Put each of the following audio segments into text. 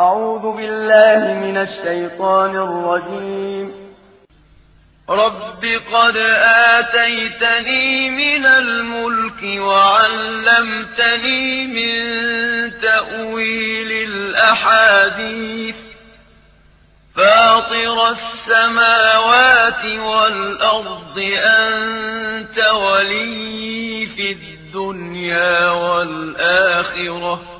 أعوذ بالله من الشيطان الرجيم. رب قد آتيتني من الملك وعلمتني من تأويل الأحاديث. فاطر السماوات والأرض أنت ولي في الدنيا والآخرة.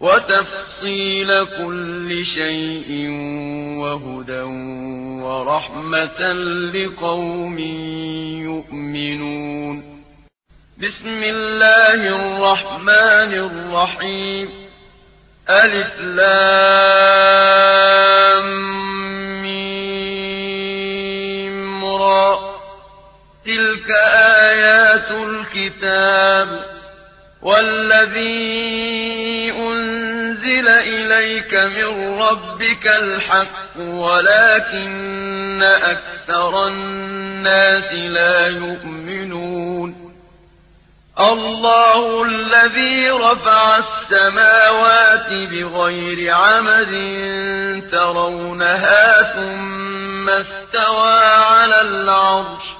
وتفصيل كل شيء وهدى ورحمة لقوم يؤمنون. بسم الله الرحمن الرحيم. ألف لام ميم را. تلك آيات الكتاب والذي أنزل إليك من ربك الحق ولكن أكثر الناس لا يؤمنون. الله الذي رفع السماوات بغير عمد ترونها ثم استوى على العرش.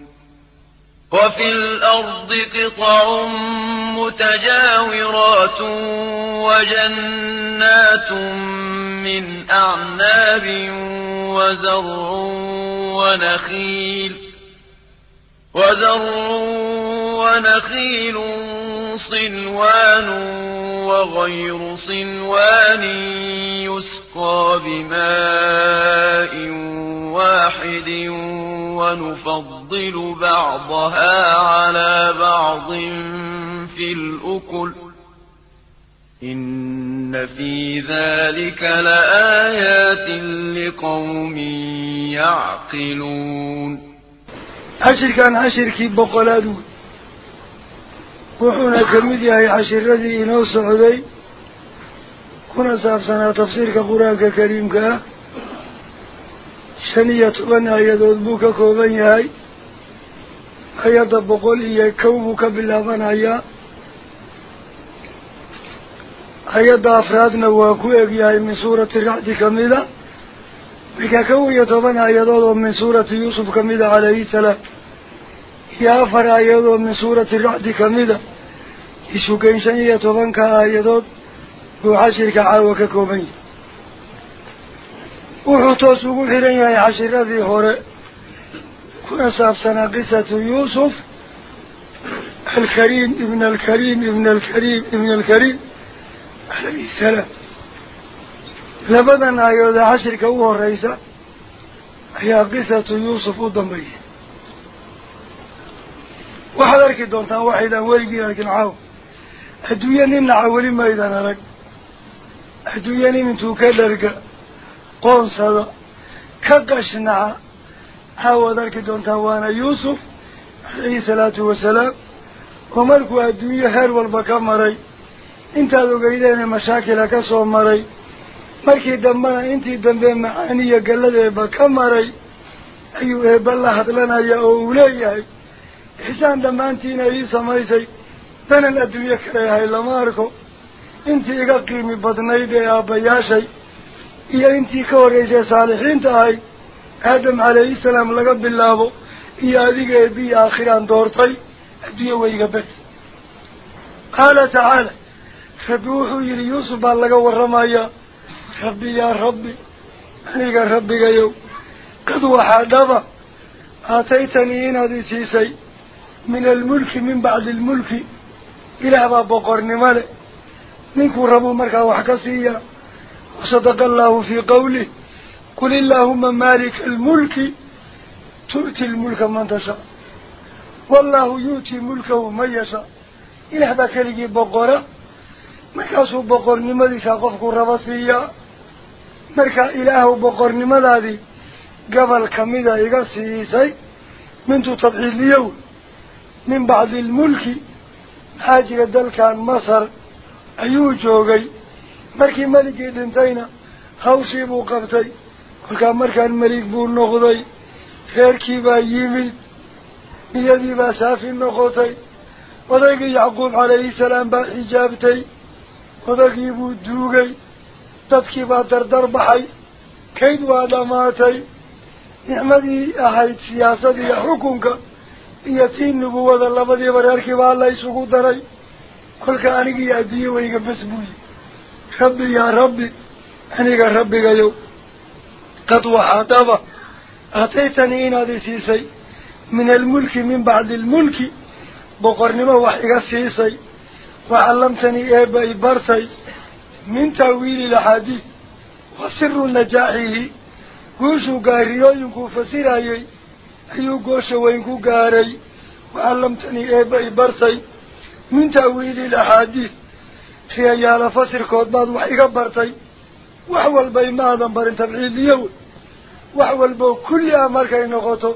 وفي الأرض قطع متجاورات وجنات من أعناب وزرع ونخيل وزرع ونخيل صنوان وغير صنوان يسقى بماء واحد ونفضل بعضها على بعض في الأكل. إن في ذلك لآيات لقوم يعقلون. عشر كان عشر كي وحونا كمدي هاي عشر الذي إنو سعودي كنا سابسنا تفسير كقرآن كريم كا شنية بنا يدود بوك كوبن هاي أيضا بقول إيا كوبك afraadna waa ku egyahay min suurati racdi kamida markaa kow iyo toban aayadood oo min suurati yuusuf kamida calayhi salaam يافر آياته من سورة الرعد كميدة. إسو كيشانية طبانك آياته وحاشرك عاوك كومي وحطوس وحرين يا عشرة ذي هور كنا سابسنا قصة يوسف الكريم ابن الكريم ابن الكريم ابن الكريم عليه السلام. لبدا آياته حاشرك هو الرئيسة. هي قصة يوسف الضميس الضمبيس وحضرك دونتان واحدا ويجي لكن عاو. الدنيا نمنع عولي ما إذا نرك الدنيا من توكلرك قنصة كقشنع هاو ذلك دونتان وأنا يوسف عليه الصلاة والسلام. ومركوا الدنيا هر والبكا مري. mashaakila ka soo maray markii dambena intii dambe macaaniya galladeeba ka maray ayuu eebba la hadlanaya oo uu leeyahay ii samaysay danan adduunye kale yahay lama arko intii iga qiimi badnayd ee aabbayaashay iyo intii ka horreysay saalixiinta ahayd aadam calayhi salaam laga bilaabo iyo adiga eebbiyi aakhiraan doortay adduunye weyga bes qaala tacaala rabbi wuxuu yidhi yuusuf baa laga warramayaa rabbi yaa rabbi aniga rabbigayow qad waxaa dhaba aataytanii inaad i من الملك من بعد الملك إلى باب قرنمال نكو ربو مركا وحكسية. وصدق الله في قوله قل اللهم مالك الملك تؤتي الملك من تشاء. والله يؤتي ملكه من يشاء. إلى باكالي بقرة مركا سو بقرنمال ساقفك ربصية مركا إله بقرنمال هذه قبل كميدا يقصي سي من تطبع اليوم. من بعض الملك حاجة ذلك عن مصر أيو جوغي. مركي ملكي دنتينا خوشي بوقفتي. وكا مركي الملك بول نغضي خيركي با يميد يدي با سافي نغضي وذلك يعقوب عليه السلام با إجابتي وذلك يبو دوغي. تذكي با دردر بحي. كيد وعلماتي نعمدي أحيط سياسة يحكمك. Tii nubuwada labadiiba reerkiiba alla isugu daray kolka anigiiyo adduunye weyga bas buu yihi rabbi yaa rabbi aniga rabbigayow qad waxaa dhaba aataytanii inaad isiisay min almulki min bacdi almulki boqornimo wax iga siisay wacallamtanii eeba i bartay min taawiili laxaadiid wa siru najaaxihi guushuu gaariyooyinkuu fasirayey أيو قوش وينكو قاري وعلمتني إيبا إبرتي من تأويل الأحاديث في أيال فصر كود ماد وحيقا برتي وحوال باي مادا بارنت العيد يوي وحوال باو كل أمرك إنغوتو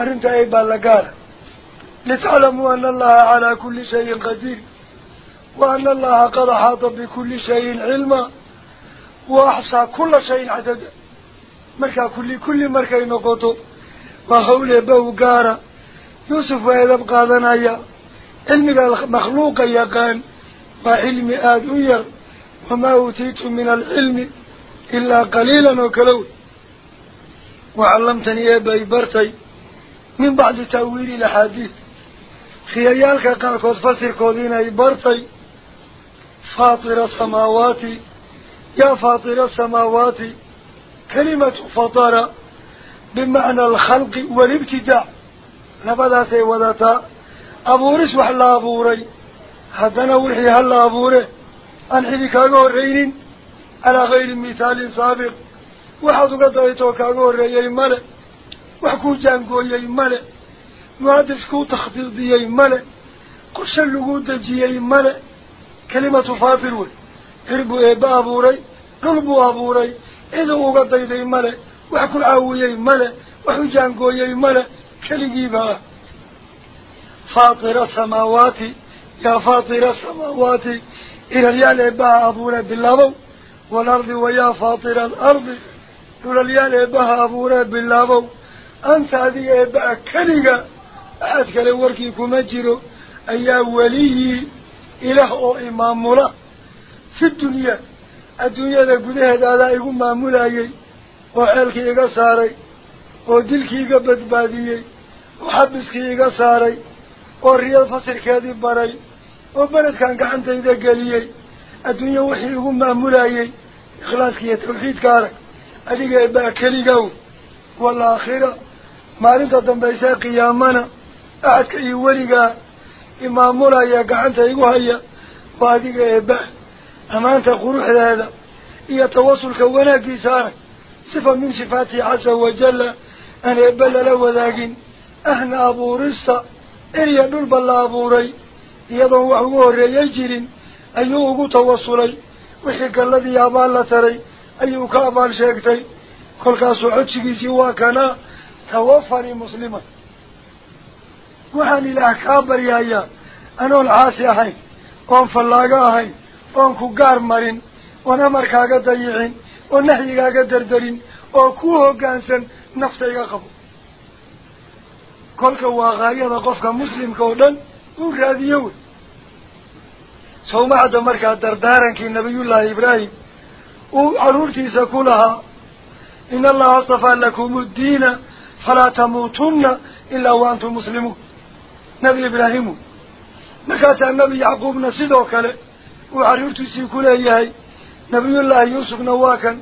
أرنت إيبا لقار لتعلموا أن الله على كل شيء قدير وأن الله قد حاط بكل شيء علما وأحصى كل شيء عدد مركا كل كل مركا إنغوتو وحوله بوقاره يوسف ويذب قادنا يا علم المخلوق يقان وعلم آدوية وما أوتيت من العلم إلا قليلا وكلو وعلمتني يا بيبرتي من بعد تأويل الحديث خيالك قال قد فسر قدين إبرتي فاطر السماوات. يا فاطر السماوات. كلمة فطره بمعنى الخلق والابتداء لبدا سي وذاتا أبورس وحلا أبوري. هذا نوحي هلا أبوري أنحلي كاغور رين على غير مثال سابق. وحد قد أيتو كاغور رين يا ملأ وحكو جانكو يا ملأ وادسكو تخطيط يا ملأ قرش اللقود جي يا ملأ كلمة فاطر هربو إبا أبوري. قلبو أبوري. إذا قد أيتو ملأ وحكو عاويي ملا وحو جانقويي ملا كالقيبا فاطرة سماواتي يا فاطرة سماواتي إلى اليالي بها أبونا باللابو والأرض ويا فاطرة الأرض إلى اليالي بها أبونا باللابو أنت هذه أبا كالقا أعدك لوركي كمجر أي ولي إله أو إمام مرا في الدنيا الدنيا لقد هذا لا يكون مامولا ceelkii iga saaray oo dilkii iga badbaadiyey oo xabiskii iga saaray oo riyad fasirkeedii baray oo beledkan gacantayda geliyey adduunya wixii igu maamulayey ikhlaaska iyo tawxiidka arag adiga eebaa keligow waalaakhira maalinta dambaysa qiyaamana axadka iyo weligaa imaamulaya gacanta igu haya waa adiga eebaa ammaanta quruxdeeda iyo tawasulka wanaaggiisa arag wajalla aan eebba lala wadaagin ahna abuurista eriya dhulba la abuuray iyadoon wax ugu horreeyay jirin ayuu ugu tawasulay wixii galladii abaal la taray ayuu ka abaal sheegtay kolkaasuu codsigiisii waa kanaa tawafanii musliman waxaan ilaah kaa baryayaa anoon caasi ahayn oon fallaago ahayn oon ku gaar marin oon amarkaaga dayicin hoggaansan naftayga qabo kolka waa haayada qofka muslimka oo dhan uu raadiyo wey sawmacda markaa dardaarankii nabiyullaahi ibraahim uu carruurtiisa ku lahaa in allaha astafaa lakum ddiina falaa tamuutunna ilaa wa antum muslimuun nebi ibraahimu markaasaa nebi yacquubna sidoo kale uu carruurtiisii ku leeyahay نبي الله يوسف نواكا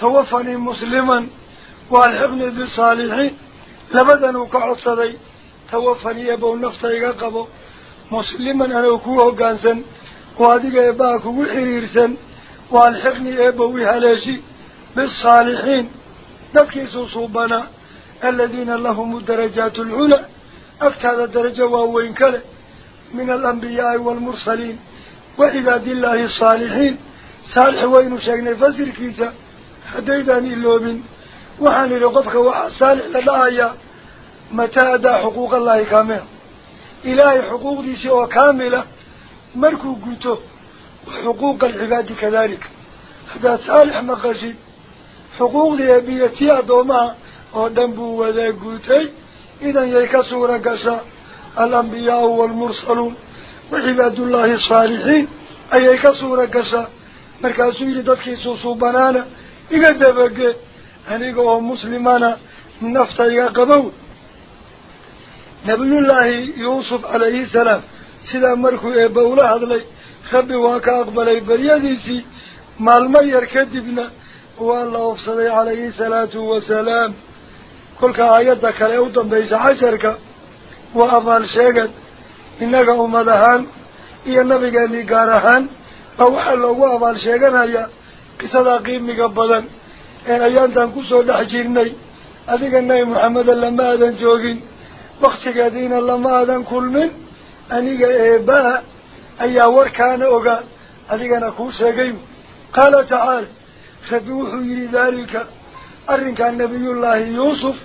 توفني مسلما والحبن بالصالحين لبدا لبدن وقعصدي توفني أبو النفط يقبو مسلما أنا أكوه قانسا وهذه أباك والحقني يا أبو هلاشي بالصالحين. نكيس صوبنا الذين لهم الدرجات العلى أفتاد الدرجة وهو إنكال من الأنبياء والمرسلين وعباد الله الصالحين. صالح وين شاقنا فسر كيسا حديداني اللومين وحان لقدك صالح لدعايا متى أدى حقوق الله كامل؟ إلهي حقوق دي سوى كاملة مركو قلتو وحقوق العباد كذلك. هذا صالح مقاشي حقوق دي أبيتي أدوما ودنبو وذي قلتي إذن يكسو رقصا الأنبياء والمرسلون وعباد الله الصالحين أي يكسو رقصا suubanaana iga dabage aniga oo muslimana nafta iga qabow nabiyullaahi yuusuf calayhi salaam sidaa markuu eebba ula hadlay rabbi waa ka aqbalay baryadiisii maalmo yar kadibna waa la oofsaday calayhi salaatu wasalaam kolka aayadda kale u dambaysa casharka waa abaal sheegad innaga ummad ahaan iyo nabigeennii gaar ahaan waxaa loogu abaal sheeganayaa qisadaa qiimiga badan een ayaantaan kusoo dhex jirnay adiga nebi maxameda lama aadan joogin waktigeediina lama aadan kulmin aniga eebaa ayaa warkaana ogaa adigana kuu sheegay qaala tacaala rabbi wuxuu yidhi daalika arrinkaa nebiyullaahi yuusuf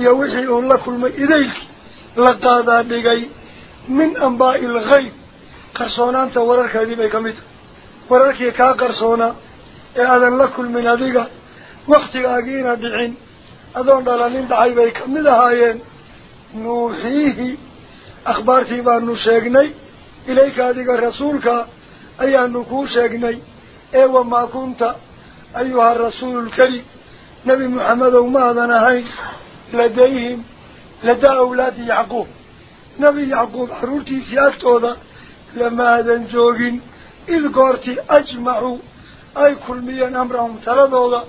iyo wixii uun la kulmay idaylkii la qaadaa dhigay min ambaa'i ilghayb qarsoonaanta wararkeedii bay ka mid tahay qarsoonaa ee aadan la kulmin adiga waktigaagiina dhicin adoon dhalanin dhacay bay ka mid ahaayeen nuuxiihi akhbaartii baanu sheegnay ilayka adiga rasuulka ayaanu kuu sheegnay ee wamaa kunta ayuha rasuulu lkarim nebi maxamedow maadan ahayn ladayhim ladaa awlaadi yacquub nebi yacquub carruurtiisii agtooda lamaadan joogin إذ قارتي أجمعوا. أي كل ميان أمرهم تلدوغا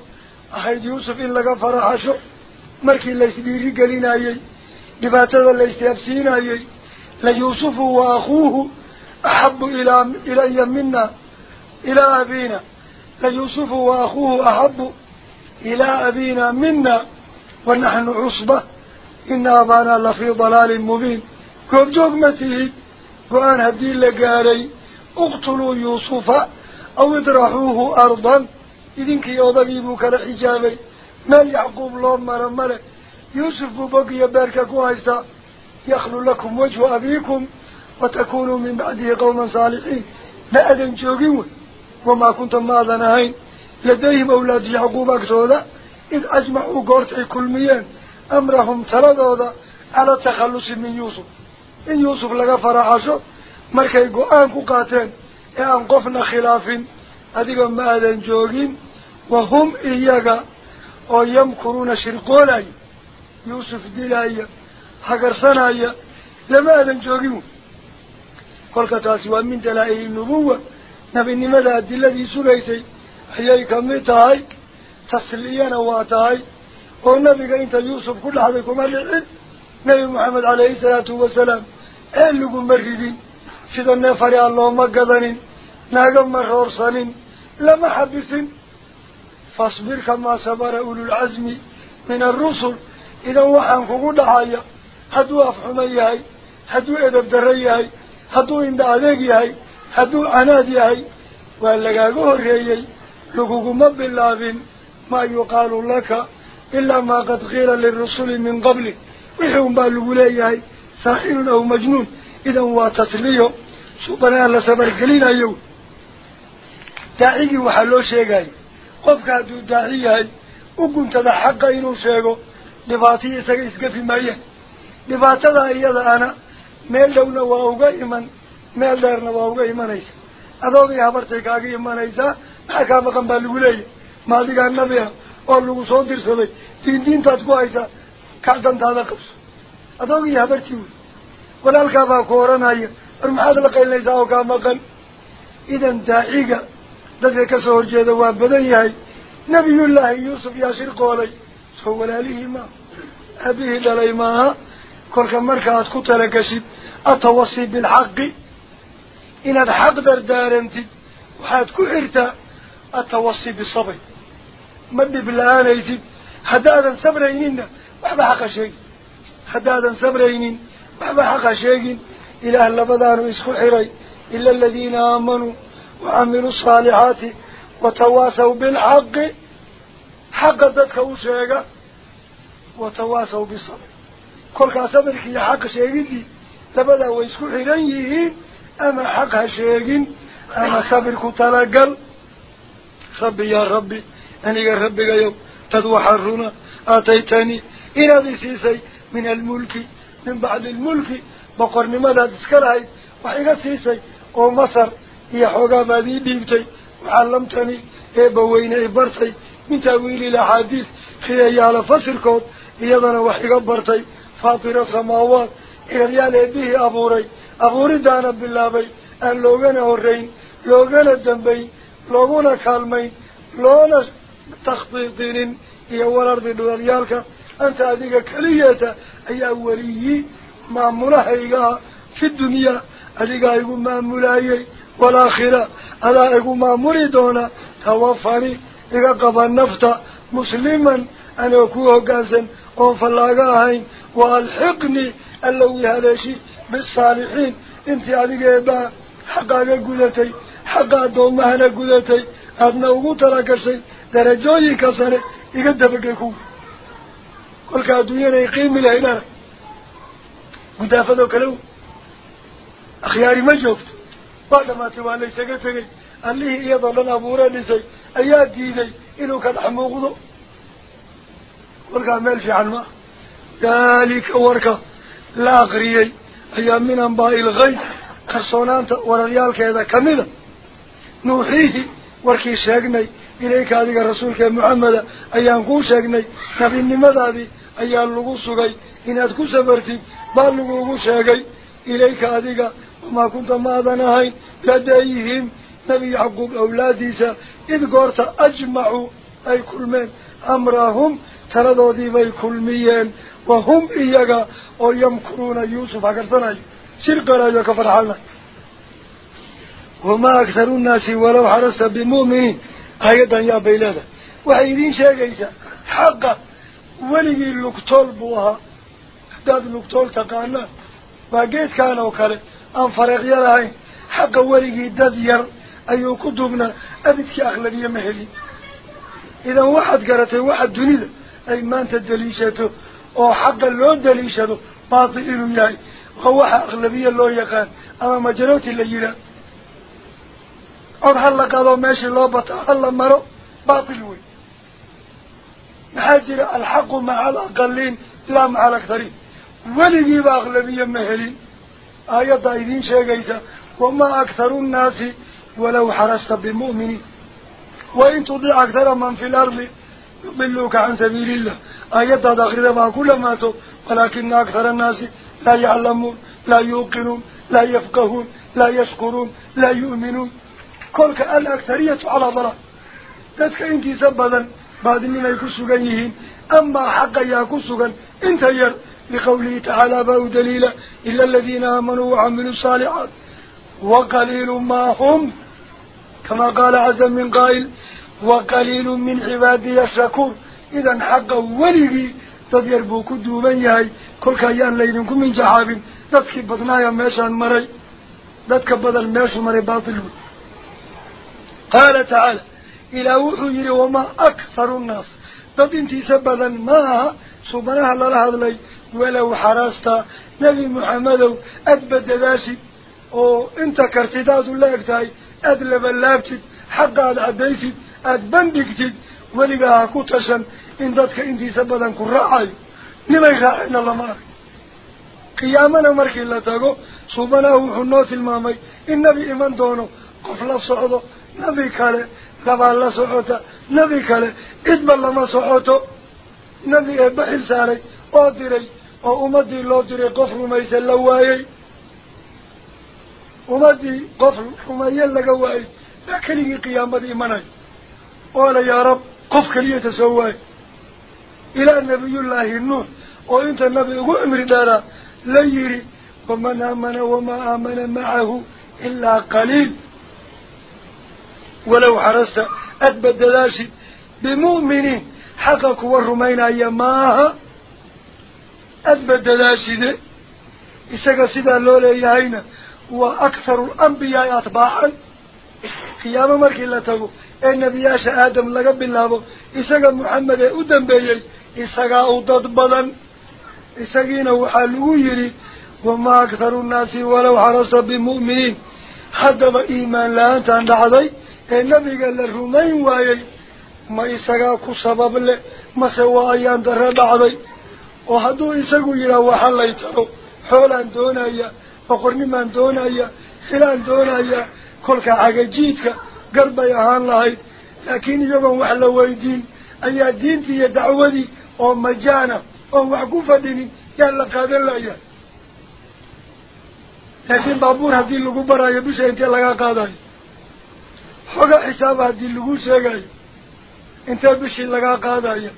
أحيد يوسف إلا غفر عشو مركي ليس ديري قلين أيي. دباتة ليس تفسين أيي. ليوسف وأخوه أحب إلى إلي منا. إلى أبينا. ليوسف وأخوه أحب إلى أبينا منا. ونحن عصبة. إن أبانا لفي ضلال مبين. كوب جغمته وأنا الدين لقاري. اقتلوا يوسف أو ادرحوه ارضا. اذنك يوضليبو كالحجابي مال يعقوب لهم مالا مالا يوسف بقى باركاكو عيسا يخلو لكم وجه أبيكم وتكونوا من بعده قوما صالحين. ما اذن جوغيون وما كنتم ماذا هين لديهم أولاد يعقوب أكتودا. إذ أجمعوا قرطي كلميان. أمرهم تردودا على تخلص من يوسف. إن يوسف لغا فرحاشو adiga ma aadan joogin wahum iyaga oo yamkuruuna shirqoolaya yuusuf dilaya hagarsanaya lama aadan joogin wey kolka taasi waa min dalaa-ili nubuwa nebinimada adiladii sugaysay ayay kamid tahay tasliyana waa tahay oo nabiga inta yuusuf ku dhaxday kuma dhicin nebi maxamed caleyhi salaatu wasalaam ee laguma ridin a looma gadanin naaga ma roorsanin lama xabisin fasbir kamaa sabara ululcasmi min alrusul idan waxaan kugu dhacaya hadduu afxuman yahay hadduu edab darro yahay hadduu indha adeeg yahay hadduu canaad yahay waa lagaaga horreeyey laguguma bilaabin maa yuqaalu laka ilaa maa qad qiila lirusuli min qabli wixii un baa lagu leeyahay saaxirun aw majnuun idan waa tasliyo subanaa la sabargelinayo daacigii waxaa loo sheegaya qofka hadduu daaci yahay u guntada xaqa inuu sheego dhibaataya isaga isgafi maayaan dhibaatada iyada ana meel dhowna waa uga iman meel dheerna waa uga imanaysa adoogay habartay kaaga imanaysaa maxaa kaa maqan baa lagu leeyahay ma adigaa nabi ah oo lagu soo dirsaday diin diintaad ku haysaa kac dantaada qabso adoogii habartii wey قلالك فاكورنا المحاد لقيل ليس هو كاما قل إذا داعيك ذلك كسور جيدوان بدنيهي نبي الله يوسف ياشر قولي سوال أليه ما أبيه للي ماها كل كمركة أتكتل كسب أتوصي بالحق إن الحق در دار أنت وحاد كعرت أتوصي بالصبي مني بالآن يتب حدادا سبرينين ما حق شيء حدادا سبرينين ما بحق شيء. إلى الله بدانوا إسخوا حري إلا الذين آمنوا وعملوا الصالحات وتواسوا بالحق. حق ذاتك وشيك وتواسوا بالصبر. كل صبرك يا حق شيء. تبدأوا إسخوا حريه أما حق شيء. أما صبرك تلقل. ربي يا ربي. أنا يا ربي يا يوم. تدوحرون آتيتني. إلى ذي سيسي. من الملك. من بعد الملك بقرن ماذا تسكرهي وحيقا سيسي أو مصر هي حوغا ماذي ديبتي وعلمتني هي بوين إيه برتي من تأويل الاحاديث خيه يالا فسركوت يضانا وحيقا برتي فاطرة سماوات اغريال ايبيه أبوري أبوري دانا باللابي أن لوغانا هرين لوغانا الدنبي لوغانا كالمين لونا تخطيطين هي ورد دوليالك anta adiga keliyeeta ayaa weliyii maamulahaygaa fi dunyaa adigaa igu maamulayay walaakhira adaa igu maamuli doona tawafani iga qaba nafta musliman anoo ku hoggaansan oon fallaaga ahayn wa alxiqnii allowi haleeshi bisaalixiin intii adiga eebaa xaqaaga gudatay xaqa addoommahana gudatay aadna ugu talagashay darajooyinka sare iga dabagay kuwa كل كادو ينا يقيم لهنا مدافع ذكروا أخياري ما شفت بعد ما سوى لي سكتني قال لي يا ضلنا بوراني زي أيام ديني إنه كان حموضه كل كامل في عنا ذلك وركا لا غريي أيام من أنباء الغيب خصونا أنت ورجال كذا كمله نوحيه وركي شجني إليك هذه رسولك محمد أيام أيان قوشاكني نبي النمد هذه أيان لغوصكي إنات كسبرتي بار لغوصكي إليك هذه وما كنت ماذا نهين لديهم نبي حقوق أولاديسا إذ قرت أجمعوا أي كل من أمرهم تردوا ديبي كل ميين وهم إيجا ويمكرون يوسف أكرتنا سرق رجل كفر حالنا وما أكثر الناس ولو حرست بمؤمنين weligii lugtool buu ahaa haddaad lugtool taqaanaan waa geedkan oo kale aan fareeqyo lahayn xaqa weligii dad yar ayuu ku duubnaa abidkii akhlabiye ma helin idan waxaad garatay waxa dunida ay maanta daliishato oo xaqa loo daliishado baatil inuu yahay waa waxa akhlabiye loo yaqaan ama majarooti la yihaa أو هل قالوا ماشي لا بط هل مروا باطلوي حاجر الحق مع الأقلين لا مع الأكثرين. ولجيب أغلبية مهلين. آية ضايدين شاقيسة. وما أكثر الناس ولو حرست بمؤمنين وإن تضيع أكثر من في الأرض يضلوك عن سبيل الله. آية ضاقر ما كل ما تب ولكن أكثر الناس لا يعلمون لا يوقنون لا يفقهون لا يشكرون لا يؤمنون. كل كأل أكثرية على ضرر. تدك إنكي سبدا بعد من يكسو غيهين أما حقا يكسو غن إنت ير. لقوله تعالى بأو دليلا إلا الذين آمنوا وعملوا صالحات وقليل ما هم كما قال عز من قائل وقليل من عبادي يشكر إذا حقا ولبي تضير بوكو دوبان يهي. كل كأيان ليدنكم من جحاب تدك بطنايا ماشا مري. تدك بطنايا ماشا مري باطل. Aktharu nnaas dad intiisa badan ma aha subanaha lala hadlay walow xaraasta nebi maxamedow aada badadaasid oo inta kartidaadu la eg tahay aada labalaabtid xaqa aada caddaysid aada bandhigtid weligaa ha ku tashan in dadka intiisa badan ku raacayo nimay raacayna lama arag qiyaamana markii la tago suubanaha wuxuu noo tilmaamay in nebi iman doono qof la socdo nebi kale cidba lama socoto nebi eebba xil saaray oo diray oo ummadii loo diray qof rumaysan la waayey ummadii qof rumeeye laga waayey baa keligii qiyaamadii imanayo oola yaa rab qof keliyata soo waayo ilaa nabiyullaahi nuux oo inta nabi ugu cimri dheeraa la yidhi waman aamana wamaa aamana macahu ilaa qaliil ولو حرست أتبد داشد بمؤمنين حقك والرمين أي ماها. أتبد داشد إساق سيدا اللولي هين وأكثر الأنبياء أطباعا. قيام مركلته إيه النبي ياش آدم لقب الله إساق محمد أدن بيه إساق أوضد بلن. إساقين وحلو يري. وما أكثر الناس ولو حرست بمؤمنين. حدب إيمان لا تندعضي ma isagaa ku sabab leh mase waa ayaan darro dhacday oo hadduu isagu yidhaah waxa lay taro xoolaan doonaya boqornimaan doonaya xilaan doonaya kolka cagajiidka gar bay ahaan lahayd laakiin iyagoon wax la weydiin ayaa diintii iyo dacwadii oo majaana oon wax ku fadhinin yaa la qaadan layahay laakiin baabuur haddii lagu barayo bisha intee lagaa qaadayo حقا حسابا دي اللغو شاقاي انتا بشي لغا قادا يا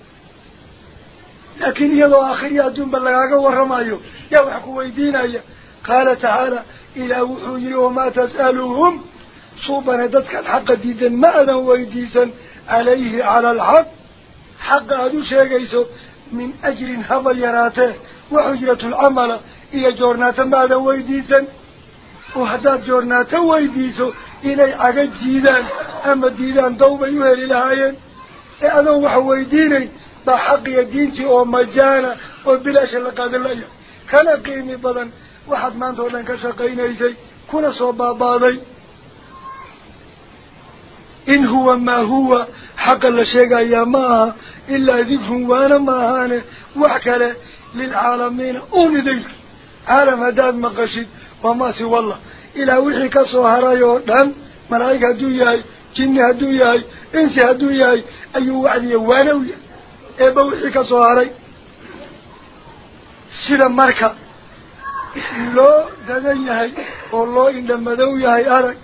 لكن يلو آخر يا دون بلغا قوارما يو يو حقو ويدين يا قال تعالى إلى وحجر وما تسالهم صوبنا ندتك الحق ديدا مأنا ويديسا عليه على الحق حقا دو شاقايسو من أجر هبا يراته وحجرة العمل إيا جورناتا مأنا ويديسا وهذا جورناتا ويديسو إلي عقا جيدان أما ديدان دوبة يوهل الهايان أذن وحوي ديني بحق يدينتي ومجانا وبلاش لقاد الله كلا قيمي بضن واحد ما أنتو لنك شقين ايسي كنا صوب بعضي إن هو ما هو حق الله شيقا يا ماها إلا ذيبه وانا ماهانا وحكلا للعالمين أمي ديك عالم ما مقشد وما سوى الله. Yahay jinni hadduu yahay insi hadduu yahay ayuu wacdiya waana u yahay eeba wixii ka soo haray sida marka loo dadan yahay oo loo indhamadow yahay arag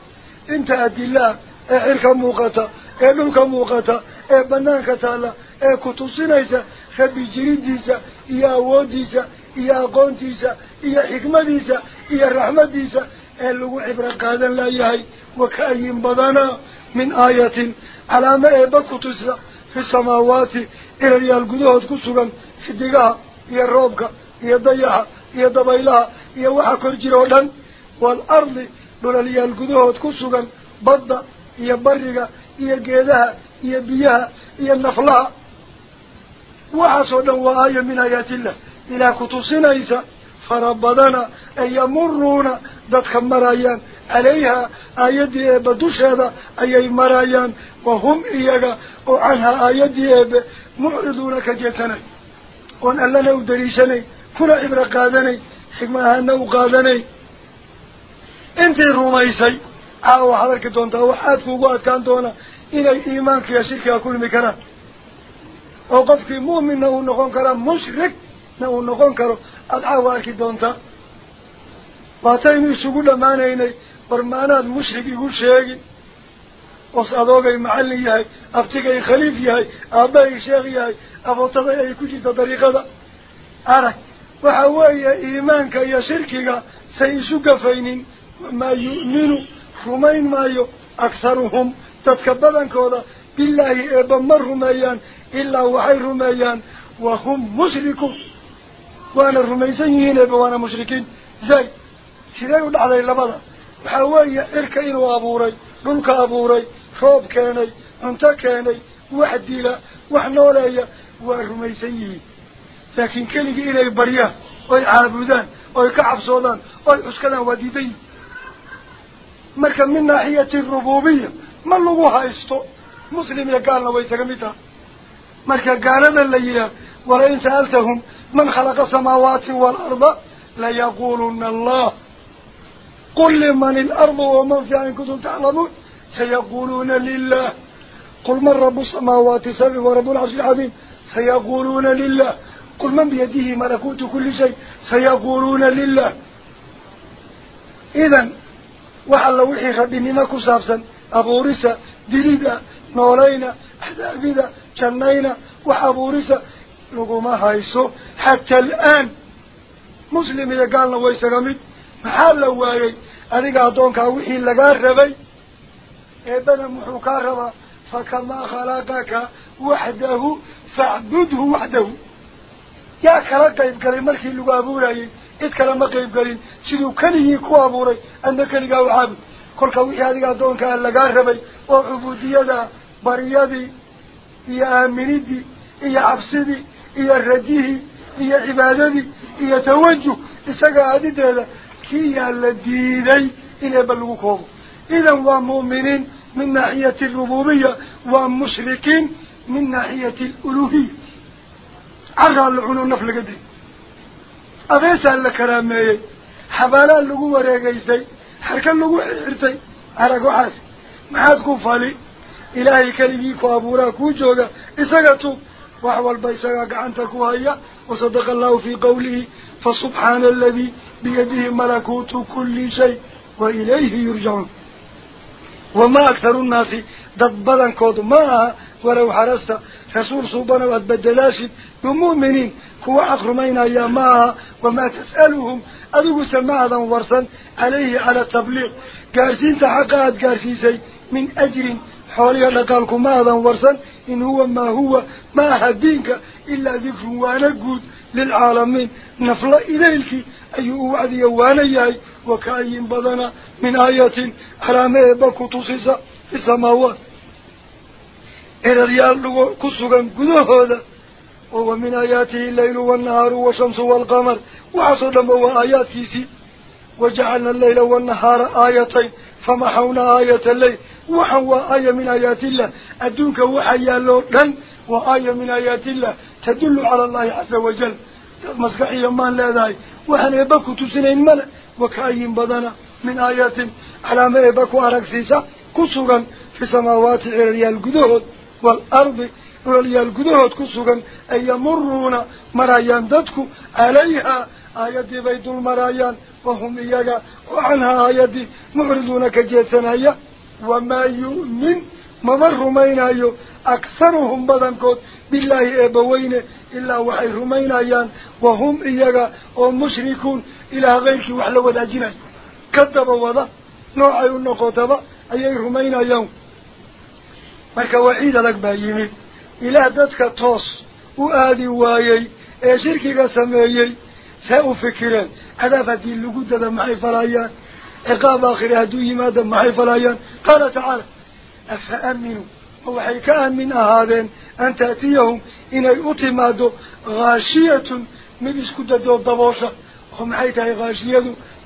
inta adilaa ee xirka muuqata ee dhulka muuqata ee banaanka taalla ee ku tusinaysa rabbi jiridiisa iyo awooddiisa iyo aqoontiisa iyo xikmadiisa iyo raxmadiisa samaawaati ilayaal gudahood ku sugan xidigaha iyo roobka iyo dayaxa iyo dabaylaha iyo waxa kor jira oo dhan waalardi dhulalyaal gudahood ku sugan badda iyo bariga iyo geedaha iyo biyaha iyo naflaha waxaasoo dhan waa aaya min aayaatillah ilaah kutusinaysa fara badana ay yamuruuna dadka marayaan calayha aayaddii eebe dusheeda ayay marayaan wahum iyaga oo canhaa aayaddii eebe mucriduuna ka jeesanay oon allana u daliishanay kuna cibro qaadanay xikma ahaana u qaadanay intii rumaysay caawa waxaad arki doontaa wax aada kuugu adkaan doona inay iimaanka iyo shirkiga arki doontaa waataynu isugu dhammaanaynay war maanaad mushrik igu sheegin os adoogay macallin yahay abtigay khaliif yahay aabbahay sheekh yahay abootaday ay ku jirta dariiqada arag waxa weeye iimaanka iyo shirkiga say isu gafaynin wamaa yu'minu rumayn maayo akharuhum dadka badankooda bilaahi eeba ma rumeeyaan ilaa waxay rumeeyaan wahum mushrikuun وأنا رميسان يهين ابا وأنا مشركين زي سيديو دعلي لبدا وحاوية اركين وابوري نلك ابوري روب كاني انت كاني واحد ديلا وحنولايا وارميسان يهين لكن كلي إلي برياء أي عابدان أي كعب صولان أي أسكنا وديدي مركا من ناحية الربوبية ما اللغوها إستو مسلم يقالنا ويسا قمتا مركا قالنا الليلة ولئن سألتهم من خلق السماوات والأرض لا يقولون الله. قل لمن الأرض ومن فيها إن كنتم تعلمون. سيقولون لله. قل من رب السماوات سبع ورب العرش العظيم. سيقولون لله. قل من بيده ملكوت كل شيء. سيقولون لله. إذن وحل وحي خبيننا كسافسا أبورسا دريدا نولينا أحدابذا جنينا وحبورسا al'aan muslim iyo gaalna way isaga mid maxaa la waayey adiga addoonkaa wixii lagaa rabay eebana muxuu kaa rabaa fakamaa khalaqaka waxdahu facbudhu waxdahu yaa kala qayb galay markii lagu abuurayey cid kale ma qayb gelin siduu keligii ku abuuray adna keligaa u caabud kolka wixii adiga addoonkaa lagaa rabay oo cubuudiyada baryadii iyo aaminidii iyo cabsidii la diiday in eeba lagu koobo idan waa mu'miniin min naaxiyati arububiya waa mushrikiin min naaxiyati aluluhiya caraa la cuno naf laga day adeesaa la karaameeyey xabaalaa lagu wareegaystay harka lagu xirtay arag waxaas maxaad ku fali ilaahay keligii ku abuuraa kuu jooga isaga tug isagaa gacanta ku haya wasadaqa allahu fii qawlihi fasubxaana aladii بيده ملكوت كل شيء وإليه يرجعون. وما أكثر الناس ضد كود ما ولو حرست رسول صوبنا واتبدلاشد بمؤمنين كوا أخرمين أيامها وما تسألهم أدوك سماعا ورسا عليه على التبليغ. قارسين تحقات قارسيسي من أجر حولي لقالكم ماذا ورسا إن هو ما هو ما هدينك إلا ذكر ونقود للعالمين. نفل إليك أي وعدي وانياي وكأي بدنا من آية على ما يبكو تصيص في السماوات. إلى ريال كسوغا قدو هذا وهو من آياته الليل والنهار والشمس والقمر. وعصر لما آيات كيسي. وجعلنا الليل والنهار آيتين. فمحونا آية الليل وحوى آية من آيات الله. أدونك وحيا لن وآية من آيات الله تدل على الله عز وجل. مسكحي يمان لا ذاي وحن يبكو تسنين ملأ وكأي بدنا من آيات. على ما يبكو أركسيسا كسوغا في سماوات عليا القدود والأرض عليا القدود كسوغا أي يمرون مرايان ددكو عليها آيات بيت المرايان. وهم إياها وعنها آيات معرضون كجيسنا وما يؤمن. ممر مينايو أكثرهم بدنكود بالله إبوين. إلا وحي رمينايان وهم إياها ومشركون. إلى غيرك وحلا وداجنا كذب وضا نوعي النقطة أي رمينايان marka waciid adag baa yimid ilaah dadka toos u aadi waayey ee عذاب الدين لقد دمعي فلايان إقاب آخر هدوه ما دمعي فلايان قال تعالى أفأمنوا؟ وحي أمن أهادين أن تأتيهم؟ إني أتمادوا غاشية من إسكد دو الضباشة هم حيث غاشية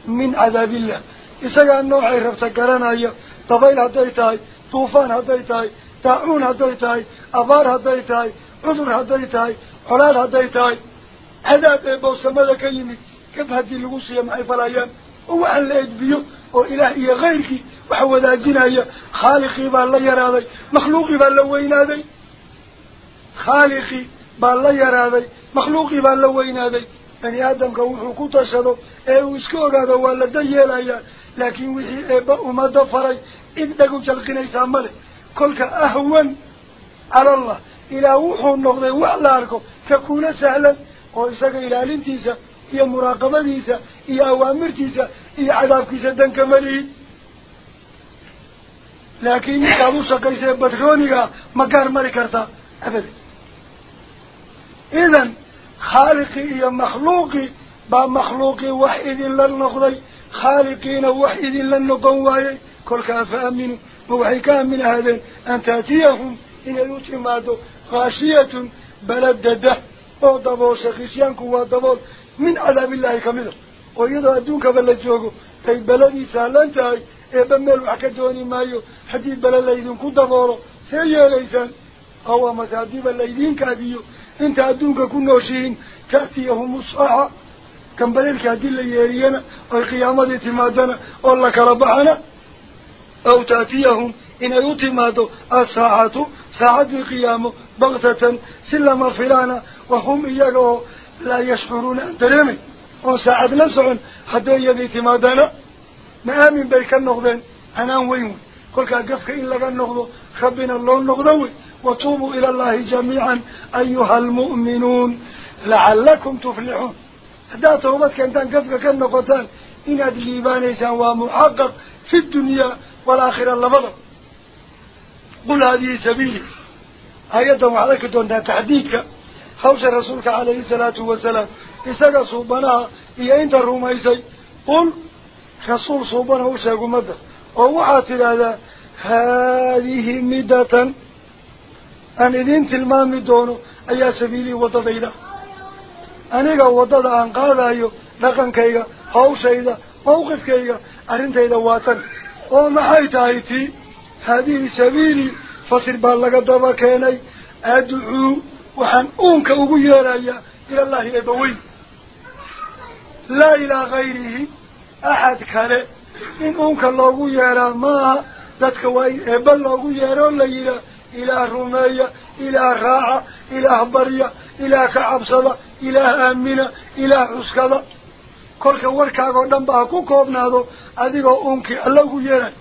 من عذاب الله. إسايا النوع ربتكرنا طبيل هديتاي طوفان هديتاي تعون هديتاي أبار هديتاي عذر هديتاي حلال هديتاي. عذاب إبو سمالك gab haddii lagu siiya maxay falayaan oo waxaan la edbiyo oo ilaah iyo kayrkii wax wadaajinaya khaaliqii baa la yaraaday makhluuqii baa la weynaaday khaaliqii baa la yaraaday makhluuqii baa la weynaaday bani aadamka wuxuu ku tashado ee uu iska ogaado waa la dayeelayaa laakiin wixii eebba ummadda faray cid dhagu jalqinaysaa male kolka ahwan awaamirtiisa iyo cadaabkiisa danka malihi laakiin ninkaad u shaqaysee batrooniga ma gaar mari kartaa abadan idan khaaliqii iyo makhluuqii baa makhluuqii wax idinla noqday khaaliqiina wax idinla noqon waayey kolkaa fa aaminuu ma waxay ka aamin ahaadeen an taatiyahum inay u timaado khaashiyatun baladada oo daboosha khishyaanku waa dabool sahlan tahay eeba meel wax ka dooni maayo haddii bele laydinku daboolo see yeelaysaan aw amase haddiiba laydin kaadiyo inta adduunka ku nooshihiin ta'tiyahum usaaxa gambaleelka haddii la yeeriyana oy qiyaamadii timaadana oo la kala baxana aw ta'tiyahum inay u timaado assaacatu saacaddii qiyaamo baktatan si lama filaana wahum iyaga oo لا يشعرون أن ترمي ونساعد نسعون حتى يبيت مادانا ما آمن بيك النغضين أنا وين قلت أقفك إن لغا النغضو خبنا الله النغضوي وتوبوا إلى الله جميعا. أيها المؤمنون. لعلكم تفلحون. هذا توبتك أن تنقفك كالنغضان إن هذا الليبانيس هو محقق في الدنيا والآخرة اللبضة قل هذه سبيلي. هيا دمو عليك دون تحديدك. خوش رسولك عليه الصلاة والسلام. إساق صوبنا إيا إنت الروميسي قل رسول صوبنا وشاق مدى. ووحاتل هذا هذه مدة. أن إذن تلمامي دونه أي سبيلي وضضيدا أنيقا وضضا أن قال أيو لقن كيغا هوشيدا موقف كيغا أرنتيدا واتن. ومحي تايتي هذه سبيلي فصل أدعو وحن أونك أبيرايا إلى الله إبوي لا إلى غيره أحد كان. إن أونك الله يرى ما ذاتك وإي إبا الله يرى ليلة إلى رمية إلى راعة إلى برية إلى كعبصلة إلى آمنة إلى عسكرة. kolka warkaagoo dhan ba ha ku koobnaado adigoo uunkii alla ugu yeeray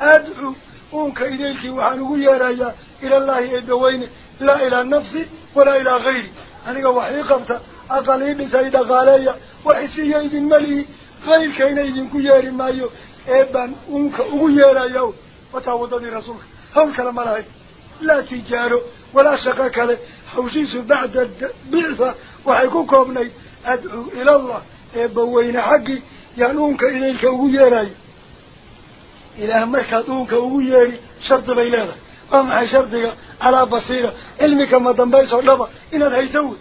adcu uunka idaylkii waxaan ugu yeerayaa ilallaahi eebbaweyne لا إلى نفسي ولا إلى غيري. أنا وحي قبطة أقلي بسيدة غالية وحسي يجب الملي غير كينا يجب كياري مايو. إبا أنك أغيارا يو. وتعود وتعوضني رسولك. هم كلام رأي لا تجاره ولا شقاك لي حوشيس بعد بعثة وحيكوك أبني أدعو إلى الله. إبا وين حقي. يعني أمك إليك أغياري إلى مكة أمك أغياري شرط بيلاذا yeerayo ilaah markaad uunka ugu yeeri shardi bay leedahay waa maxay shardiga calaa basiira cilmika ma dambaysoo dhaba inaad hayso wey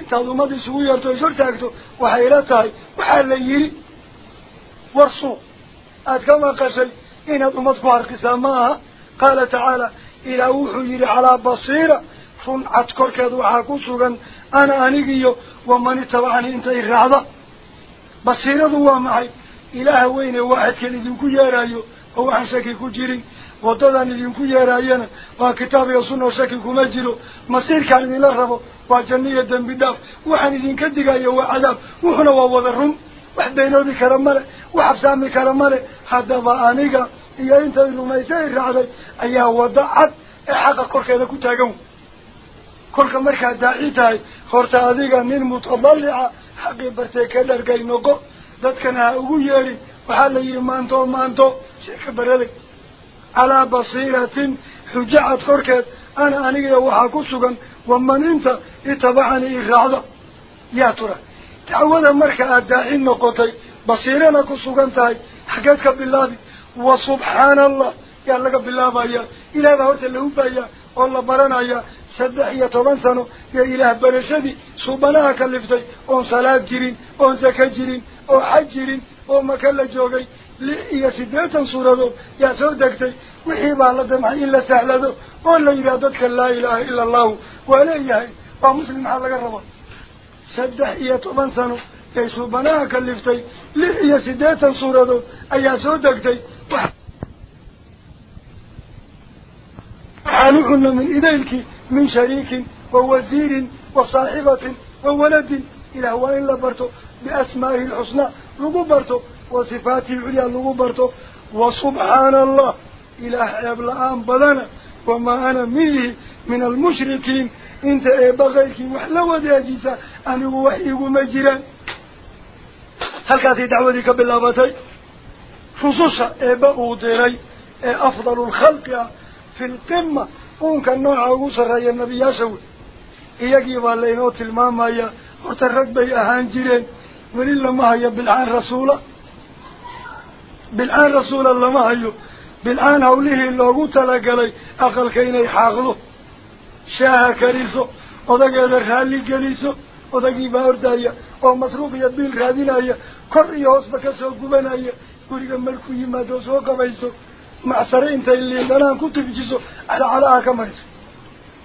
intaad ummad isugu yeerto is hortaagto waxay ila tahay waxaa la yidhi war suuq aad ka maqashay inaad ummad ku harqisaa ma aha qaala tacaala ilaah wuxuu yidhi calaa basiira run cad korkeed waa janno iyo dembi dhaaf waxaan idinka digayo waa cadaab wuxuna waa wada run wax beenoobi kara male wax habsaami kara male haddaba aniga iyo intay rumaysay i raacday ayaa waddo cad ee xaqa korkeeda ku taagan kolka markaad daaci tahay horta adiga nin mutadallica xaqii bartee ka dhargay noqo dadkana ha ugu yeedhin waxaa la yidhi maanto maanto sheeka baraday ku sugan waman inta itabacanii i raacda yaa tura dacwada marka aad daaci noqotay basiirana ku sugan tahay xaggeed ka bilaabi wa subxaana allah yaa laga bilaabaya ilaah baa horta lagu baayaa oo la baranaya saddex iyo toban sano iyo ilaah barashadii suubanaha kaliftay oon salaad jirin oon saka jirin oo xaj jirin oo maka la joogay lix يا سيدات صورته يا سودكتي وحي بالله ما إلا سهل سهله ولا يرادك لا إله إلا الله. وأنا ياي ومسلم على الرب سدح يا طبن سنه كيف بناها كلفتي يا سيدات أي يا سودكتي وحالي كنا من ايديك من شريك ووزير وصاحبة وولد. إلى هو الا برتو بأسمائه الحسنى. ربو برتو. وصفاته العليا اللغو برتو وسبحان الله إلى إله أبلا أنبضنا وما أنا منه من المشركين. إنت بغيك وحلوة يا جيسا أنه وحيه مجرا هل كانت دعوتك باللابتي فصوصا أبأو ديري أفضل الخلق في القمة. أنك النوع أغسر يا النبي ياسوي إياكي والله نوت الماما يا أرتخذ بي أهان جيرين ولله ما هي بالعين رسوله. Rasuula bilcaan rasuula lama hayo bilcaan hawlihii loogu talagalay aqalka inay xaaqdo shaaha kariso odageeda raalli geliso odagii baa ordaya oo masruuq iyo biil raadinaya kor iyo hoosba kasoo gubanaya guriga markuu yimaado soo qabayso macsare intay liindhanaan ku tibjiso calacalaha ka mariso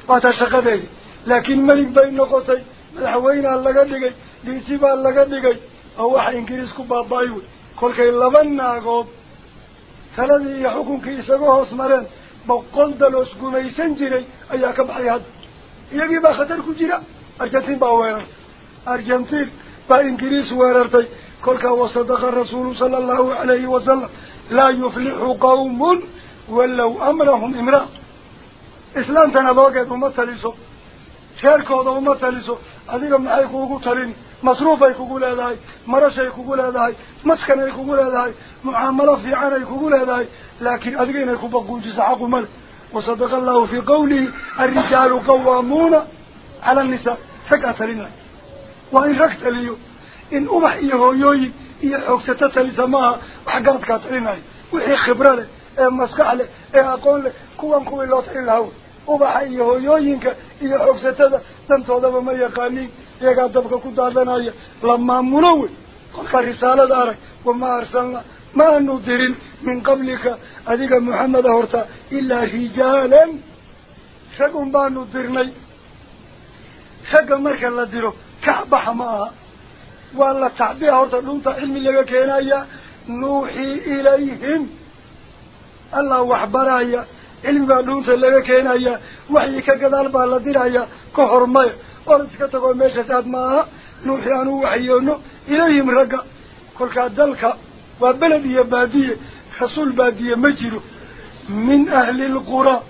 waataa shaqadeedi laakiin melig bay noqotay madaxweynea laga dhigay diisi baa laga dhigay oo waxa ingiriis ku baaba-ay wey iyo xukunkii isaga hoos mareen boqol daloos gumaysan jiray ayaa ka baxay hadda iyagii baa khatar ku jira argentiin baa weerartay argentiin baa ingiriis weerartay kolkaa wasadaqa rasuulu sala allahu calayhi wasalam laa yuflixu qawmun walow amrahum imraa islaamtan adoogeed uma taliso reerkooda uma taliso adiga maxay kuugu talini marashay kugu leedahay maskanay kugu leedahay mucaamalo fiicanay kugu leedahay laakiin adiga inay ku baquujiso xaqu male wasadaqa allahu fii qawlihi alrijaalu qawaamuuna cala annisaa rag aa talinayo waa in rag taliyo in ubax iyo hooyooyin iyo xoogsato talisa maaha wax garadkaa talinayo wixii khibro leh ee maskax leh ee aqoon leh kuwan kuwii loo talin lahaa wey ubaxa iyo hooyooyinka iyo xoogsatada dantoodaba ma yaqaaniin arsalna ma aanu dirin min qablika adiga maxameda horta ilaa rijaalan rag un baanu dirnay ragga marka la diro kacbaxa ma aha waa la tacbiya horta dhunta cilmi laga keenaya nuuxii ilayhim allah wax baraya cilmi baa dhuunta laga keenaya waxyi ka gadaal baa la diraya ka hormaya aad ma aha nuuxii aanu waxyoono ilayhim ragga kolkaa dalka waa beled iyo baadiye rasuul baadiye ma jiro min ahli lquraa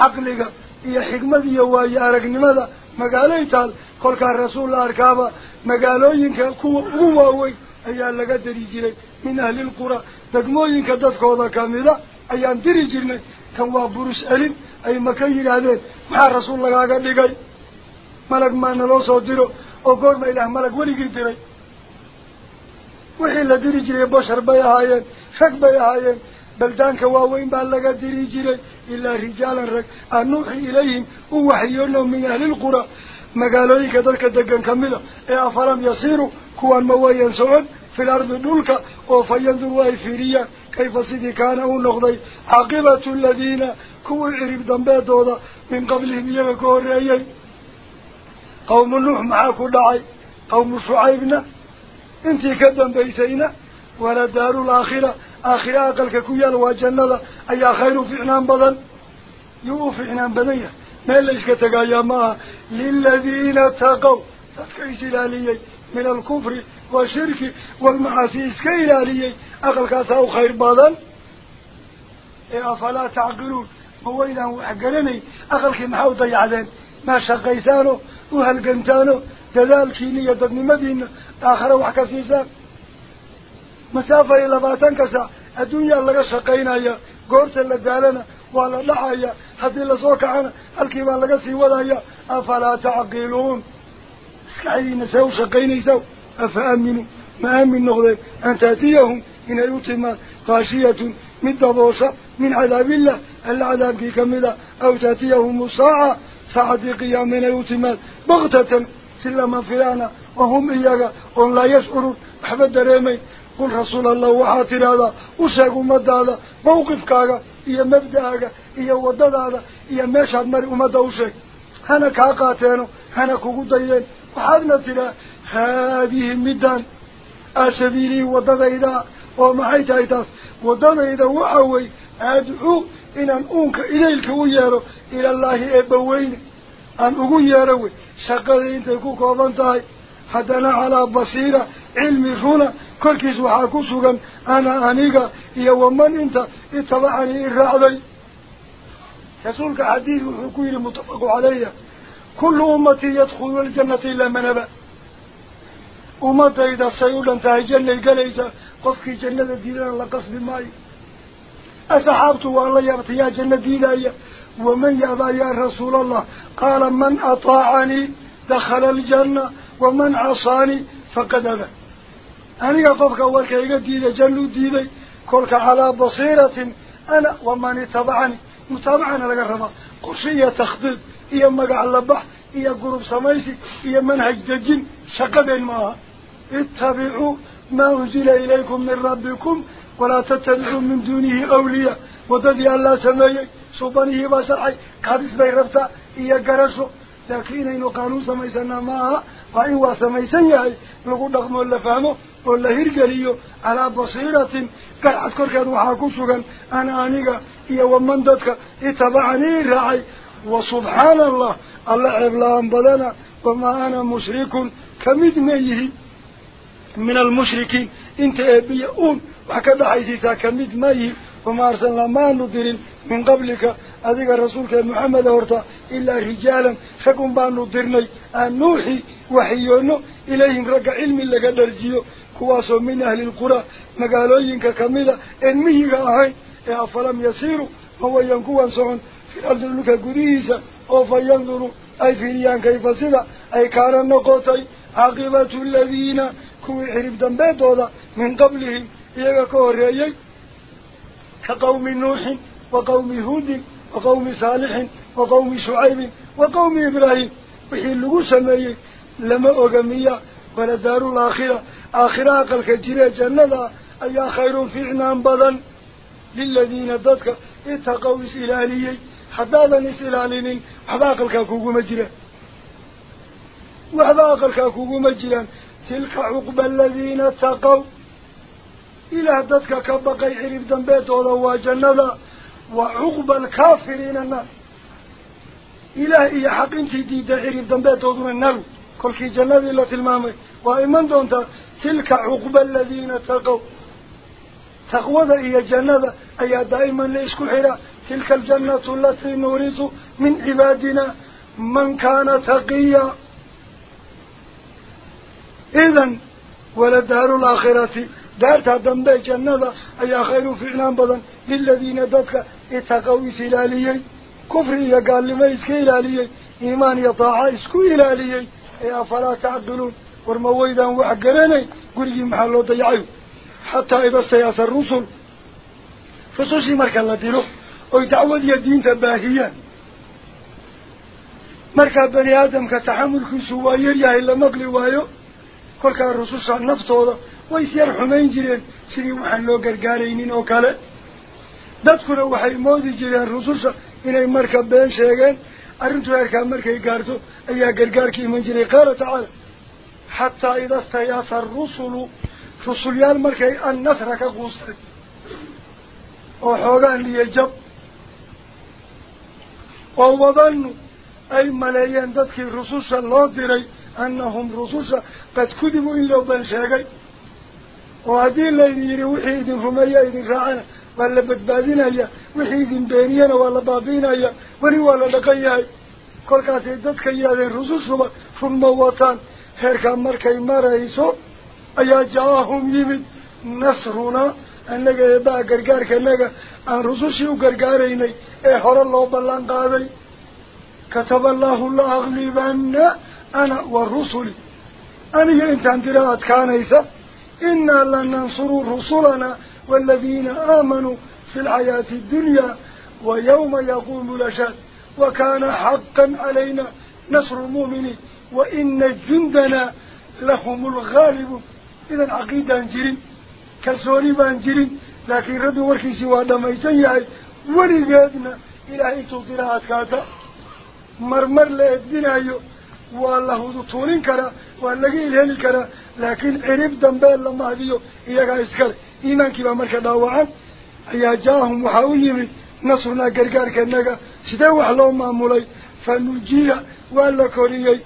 caqliga iyo xikmad iyo waayo aragnimada magaalay taal kolkaa rasuul la arkaaba magaalooyinka kuwa ugu waaweyn ayaa laga dari jiray min ahli lquraa degmooyinka dadkooda kamida ayaan diri jirnay kan waa burus celin ay maka yidhaahdeen maxaa rasuul lagaaga dhigay ملك ما نلو صدره أو قول ما إله ملك ولقي ديري. وحي اللي ديري جري بشر شك بيا بيهايين بلدان كواوين بألقى ديري جري إلا رجالا رك. أنوحي إليهم ووحيون لهم من أهل القرى. ما قالوا لي كذلك دقن كاملة إيه أفرم يصيروا كوان موين سعود في الأرض دولك وفين دواي فيريا. كيف سيدي كانوا نغضي عقبة الذين كوان عريب دنبادوا من قبلهم يغكوا الرأيين قوم نوح معاكو دعي قوم شعيبنا. انتي كدن بيسينا ولا دار الآخرة. آخرة أقل ككويال وجنة ايا خير في عنام بضن يو في عنام بنية ما اللي اشكتك يا ماها للذين تقوا تكيس الالي من الكفر والشرك والمعاسي اسكي الالي أقل كاساو خير بضن اي أفلا تعقلون. بوينه أقلني أقل كمحاو ضيعدين ما شقيسانه وهل جنتانه دلال كيني يدد مدينة آخر وحكا فيسا مسافة إلا باتان كسا الدنيا اللقى شقينا يا قورت اللقى دالنا وعلى اللحا يا حدي اللقى صوكا عنا الكيبان اللقى سيولا يا أفلا تعقلون؟ اسكعين ساو شقين يساو أفأمنوا؟ ما أمن نغذي أن تأتيهم إن يتم قاشية من دبوصة من عذاب الله العذاب كي كمدا أو تأتيهم الصاعة timaan baktatan si lama filaana wahum iyaga oon laa yashcuruun waxba dareemayn qul rasuul allah waxaa tidhaahdaa u sheeg ummadaada mawqifkaaga iyo mabda'aaga iyo waddadaada iyo meeshaad mari ummadda u sheeg hana kaa qaateeno hana kugu daydeen waxaadna tidhaa haadihi middaan asabiilii waddadaydaa oo maxay tahay taas waddadayda waxa wey adcuu wey shaqadii intay ku kooban tahay haddana calaa basiira cilmi runa korkiis waxaa ku sugan ana aniga iyo waman inta itabacanii i raacday rasuulka xadiid wuxuu ku yidhi muttafaqu calayha kullu ummatii yadkhuluuna aljannata ilaa manaba ummadayda say u dhan tahay jannay galaysaa qofkii jannada diidana la qasbi maayo أصحابته والله يا جنة ديلاية ومن يبا يا رسول الله. قال من أطاعني دخل الجنة ومن عصاني فقد أذى. أنا قفك والكيقة ديلا جنة ديلاية كلك على بصيرة أنا ومن اتبعني. متابعنا لك الرضا قرشية تخضد إيا مقع البحر إيا قرب سميسي. إيا منهج دجين شقد الماء اتبعوا ما أنزل إليكم من ربكم ولا تتبعوا من دونه أولياء. وذذي الله سميه صبانه وشرحي كادس بيربتا إيا قرسو لكن إنو قانو سميسانا ماها فإنوا سميسانيه لقود نغمو اللي فهمو واللي هرقليو. على بصيرة. قال عذكر كانوا حاكوسو أنا آنيقا إيا ومن دادك إتبعني رعي. وسبحان الله الله إبلاهم بدنا وما أنا مشرك كمدميه من المشركين. إنت أبي يؤون وكذا حيثيسا كميد ماي وما أرسل الله ما ندرين من قبلك. أذيك الرسول محمد أورطا إلا رجالا خكم با ندرني. أن نوحي وحيونا إليهم رقع علم لك درجيو. كواسو من أهل القرى. مقالوينك كميدا إن ميهيك أهين أفلم يسيروا. هو ينكوا صعون في أرض لك قريسا أو فينظروا أي في ريان كيف سيدا. أي كارا نقوتي. عقبة الذين. كوي حرب دنبات من قبلهم. يكوريي كقوم نوح وقوم هود وقوم صالح وقوم شعيب وقوم إبراهيم. وحي اللغة سمعي لما أغمية ولا دار الآخرة. آخرة أقل كجيرة جنة أي خير في عنام بضن للذين ضدك اتقوا إسلاليي. حدادا إسلالين وحبا أقل كاكوه مجرى وحبا أقل كاكوه مجرى تلك عقب الذين اتقوا. إلى هددك كبقي حريب دنبيت الله وجنة وعقب الكافرين النار. إلهي حق انتي دي دا حريب دنبيت الله النار. كل في جنة إلا تلمامي وإمان دونتا تلك عقب الذين تقوا. تقوى ذا جنة أي دائما ليشكو حرا تلك الجنة التي نورث من عبادنا من كان تقيا. إذا ولا ولدار الآخرة دارتها دنبي جنة أي خير فعلان بدن للذين ددك اتقوا إسلاليي كفرية قال لما إسكي إلاليي إيمان يطاعة إسكو إلاليي أي أفلا تعدلون. ورمويدا وحقراني قرقي محلو ضيعيو. حتى إذا استياس الرسل. فسوشي مركا لدينه oy dacwadiyo diinta baahiyaan markaa bani aadamka taxamulkiisu waa yaryahay la maqli waayo kolkaa rususha naftooda ويسير حمين جرين سيدي محلو قرقارينين وكالة دادكنا وحي موضي جرين رسوسة اي المركب بين شيئين أرنتو يركا مركي قارتو أي قرقار كي من جرين قال تعالى حتى إذا استياس الرسل رسول يالمركي أن نسرك قوصت وحوغان ليجب ووضنوا أي ملايين دادك رسوسة الله ديري أنهم رسوسة قد كدبوا إلا بين شيئين وهذه اللي يري وحيد رميا إذن راعنا ولا بدبادين أيا وحيد بينينا ولا بابين أيا ولي ولا لقيا كل كاسي ذاتك يادين رسوشا ثم وطان هيركا مركي مرأيسو أيا جاهم يمد نصرنا أنك يبا قرقارك أنك أن رسوشي وقرقاريني ee hore loo ballan qaaday. Kataba allahu la aglibanna ana wa rusuli. Aniga intaan tira adkaanaysa إنا لن ننصر رسلنا والذين آمنوا في الحياة الدنيا ويوم يقوم لشد وكان حقا علينا نصر المؤمنين وإن جندنا لهم الغالب. إذا عقيدة أنجرين كالسوريب انجرين لكن ردوا وركي سوى دم يسيعي ولقادنا إلى أي تطيرات كاتا. مرمر لأدنا أيوه waa la hudutuulin karaa waa laga ilheli karaa laakiin cirib dambe la mahdiyo iyagaa iskale iimaankii baa marka dhaawacan ayaa jaahum waxaa u yimid nasrunaa gargaarkanaga sidee wax loo maamulay fanujiya waa la koriyey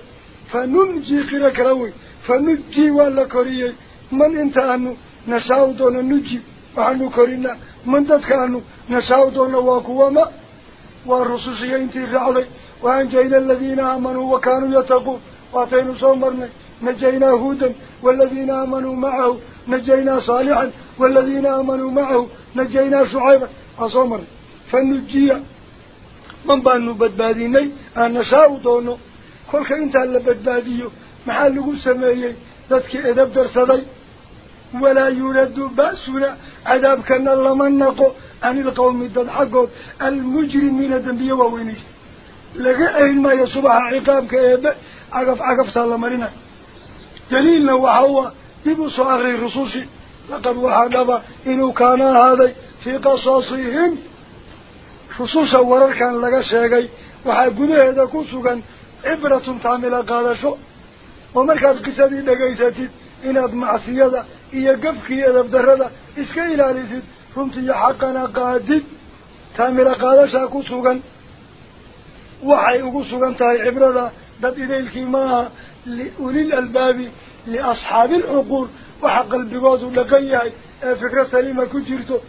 fanunji qiro kala wey fanuji waa la koriyey man intaanu nashaa-u doono nuji waxaanu korinaa من تدكانوا نشاودون واكوما والرسوسية انتي الرعضي وأنجينا الذين آمنوا وكانوا يتقون. واتينوا صومرنا نجينا هودا والذين آمنوا معه. نجينا صالحا والذين آمنوا معه. نجينا شعيبا. أصومرنا فنجي. من بانو بدباديني أن نشاودونه كل كنت اللي بدباديو. محل سمايي. ذاتك إذا درسدي ولا يرد بأسنا. عذاب كان لمن نقو. عن القوم الدد حقود المجرمين الدنبية ووينيس لقى أين ما يصبح عقاب كيبا عقف عقف سالمرنا دليلنا وحوا دبو صغر الرسوسي لقد وحدب إنه كان هذا في قصاصهم خصوصا ورر كان لقى شيئا waxaa gudaheeda ku sugan cibratun taamila qaadasho oo markaad qisadii dhagaysatid inaad macsiyada iyo gafkii edabdarrada iska ilaalisid runtiiyo xaqana qaadid taamila qaadashaa ku sugan وحي أقصغن تاي عبرضا داد إليه الكيماء لأولي الألباب لأصحاب العقور قلبي البغاد لقيه فكرة سليمة كجيرته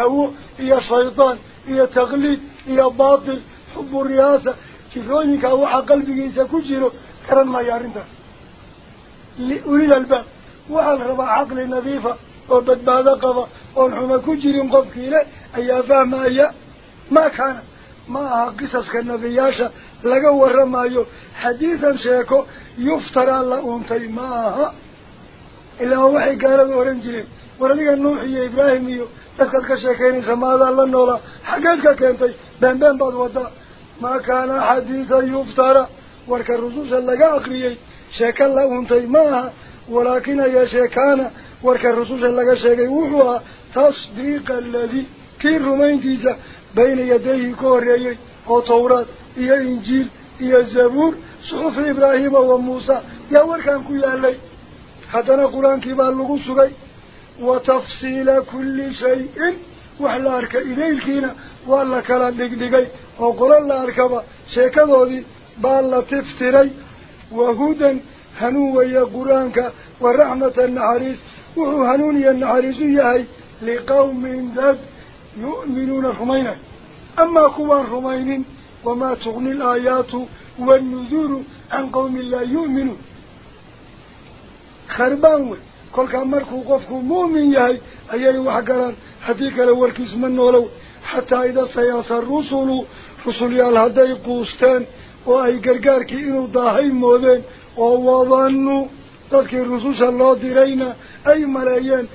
هو إيا شيطان إيا تغليد إيا باطل حب الرئاسة كيفونيك وحق البغيسة كجيره كرن ما يارنده لأولي الألباب وحق ربع عقل نظيفة وبدباد قضى ونحن كجير قبكي له أيها فهم أيها ما كانت laga waramayo xadiidan sheeko yuftaraa la uuntay ma aha ilaa waxay gaalada oran jireen war adiga nuux iyo ibraahim iyo dadkaad ka sheekaynaysa maadaa la noolaa xaggeed ka keentay beenbeen baad wadaa maa kaana xadiida yuftara warka rususha laga akriyey sheeko la uuntay ma aha ولكن يا شيكانا ورك الرسول لك شيكي وحوها تصديق الذي كي رمين بين يديه كوريي أو توراة إيا إنجيل إيا زبور صحف إبراهيم وموسى. يا وركان كي حتى قرآن كبال لغسكي وتفصيل كل شيء. وحلا أرك إليكينا ولا كلا دقدقي وقل الله أركبا شيكا ذي بالا تفتري. وهدى هنو ويا قرانك ورحمة النحريس. وهو هنوني النحريس يهي. لقوم ذات يؤمنون رمينا أما كوان رمين وما تغني الآيات والنذور عن قوم لا يؤمنون. خربان كل كان مركو قفكو مؤمن يهي أيها وحقران. حديك الكيس من ولو حتى إذا سياسر رسول رسول يالهدي قوستان وأي قرقاركي إنو داهي مودين. ووضنوا تذكر رسوش الله ديرينا أي ملايين.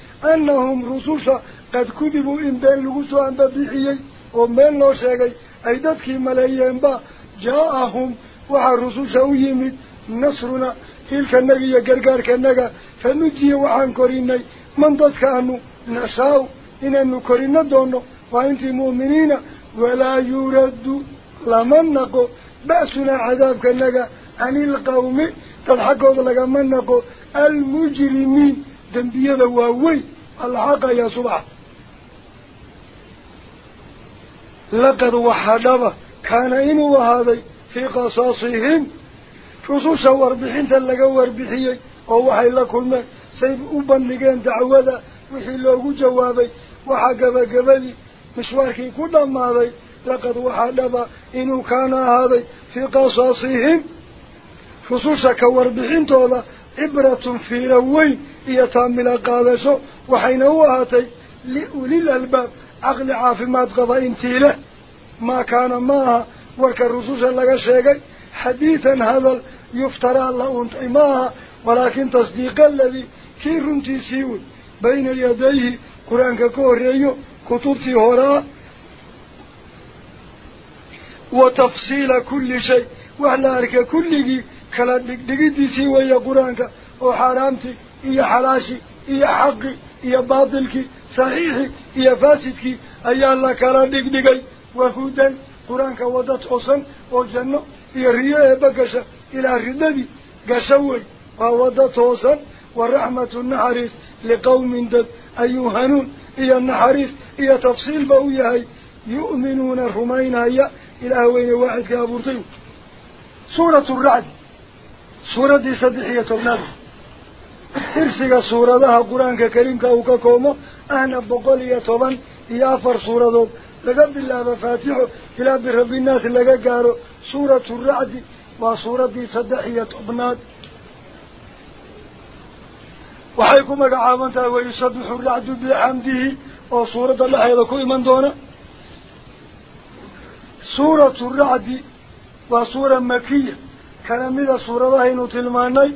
قد كذبوا إن بين لغسوا عن ببيحيي ومن لو شاقي أي تذكر ملايين با جاءهم وحا رسوش ويمد نصرنا تلك النبي قرقار كالنقا فنجي وحان كوريني من تذكرنوا نشاو إننو كورينا دونو وأنت مؤمنين ولا يرد لمن نقو بأسنا عذاب كالنقا عن القوم تضحكوا لك من نقو المجرمين دنبيا واوي الحق يا صبح لقد وحدوا كان إنه وهذا في قصاصهم. خصوصا واربحين تلقى واربحيه أو وحي لكل ما سيب أبن لقين دعوة وحي له جوابي. وحقب قبلي مش واكي كل ما هذا. لقد وحدوا إنه كان هذا في قصاصهم. خصوصا كواربحين تولى عبرة في روي. يتامل قادشه وحين هو هاتي لأولي الألباب. Caafimaad qaba intii leh maa kaana ma aha warka rususha laga sheegay xadiidan hadal yuftaraa la untay ma aha ولكن تصديق الذي كي رنتي سيوي؟ بين يديه قرآن كوريو كتبتي هراء وتفصيل كل شيء وعلى أرك كل كلا دقيتي سيوي يا قرآنك وحرامتي إيا حلاشي إيا حقي إيا باطلك. صحيحي إيا فاسدك أي الله كلا دقيقي وهودا قرآنك ودت حسن وجنة. رياء بقشة. إلى رددي قشوي ووضى توسا ورحمة النحريس لقوم دد أيهنون إيا النحريس إيا تفصيل بوياي يؤمنون الرمين هيا. إلى وين واحد كابورتين سورة الرعد. سورة دي صدحية إرسيق سورة لها قرآن كريم كاوكا كومو أهنا بقولية طبعا يافر سورة دوب لقد بالله مفاتيحه إلى برب الناس لقد قالوا سورة الرعد وسورة دي صدحية magacaaban tahay wayusabixu racdu bixamdihi oo suuradda dhexeeda ku iman doona suuratu racdi waa suura makiya kana mida suuradahaynu tilmaanay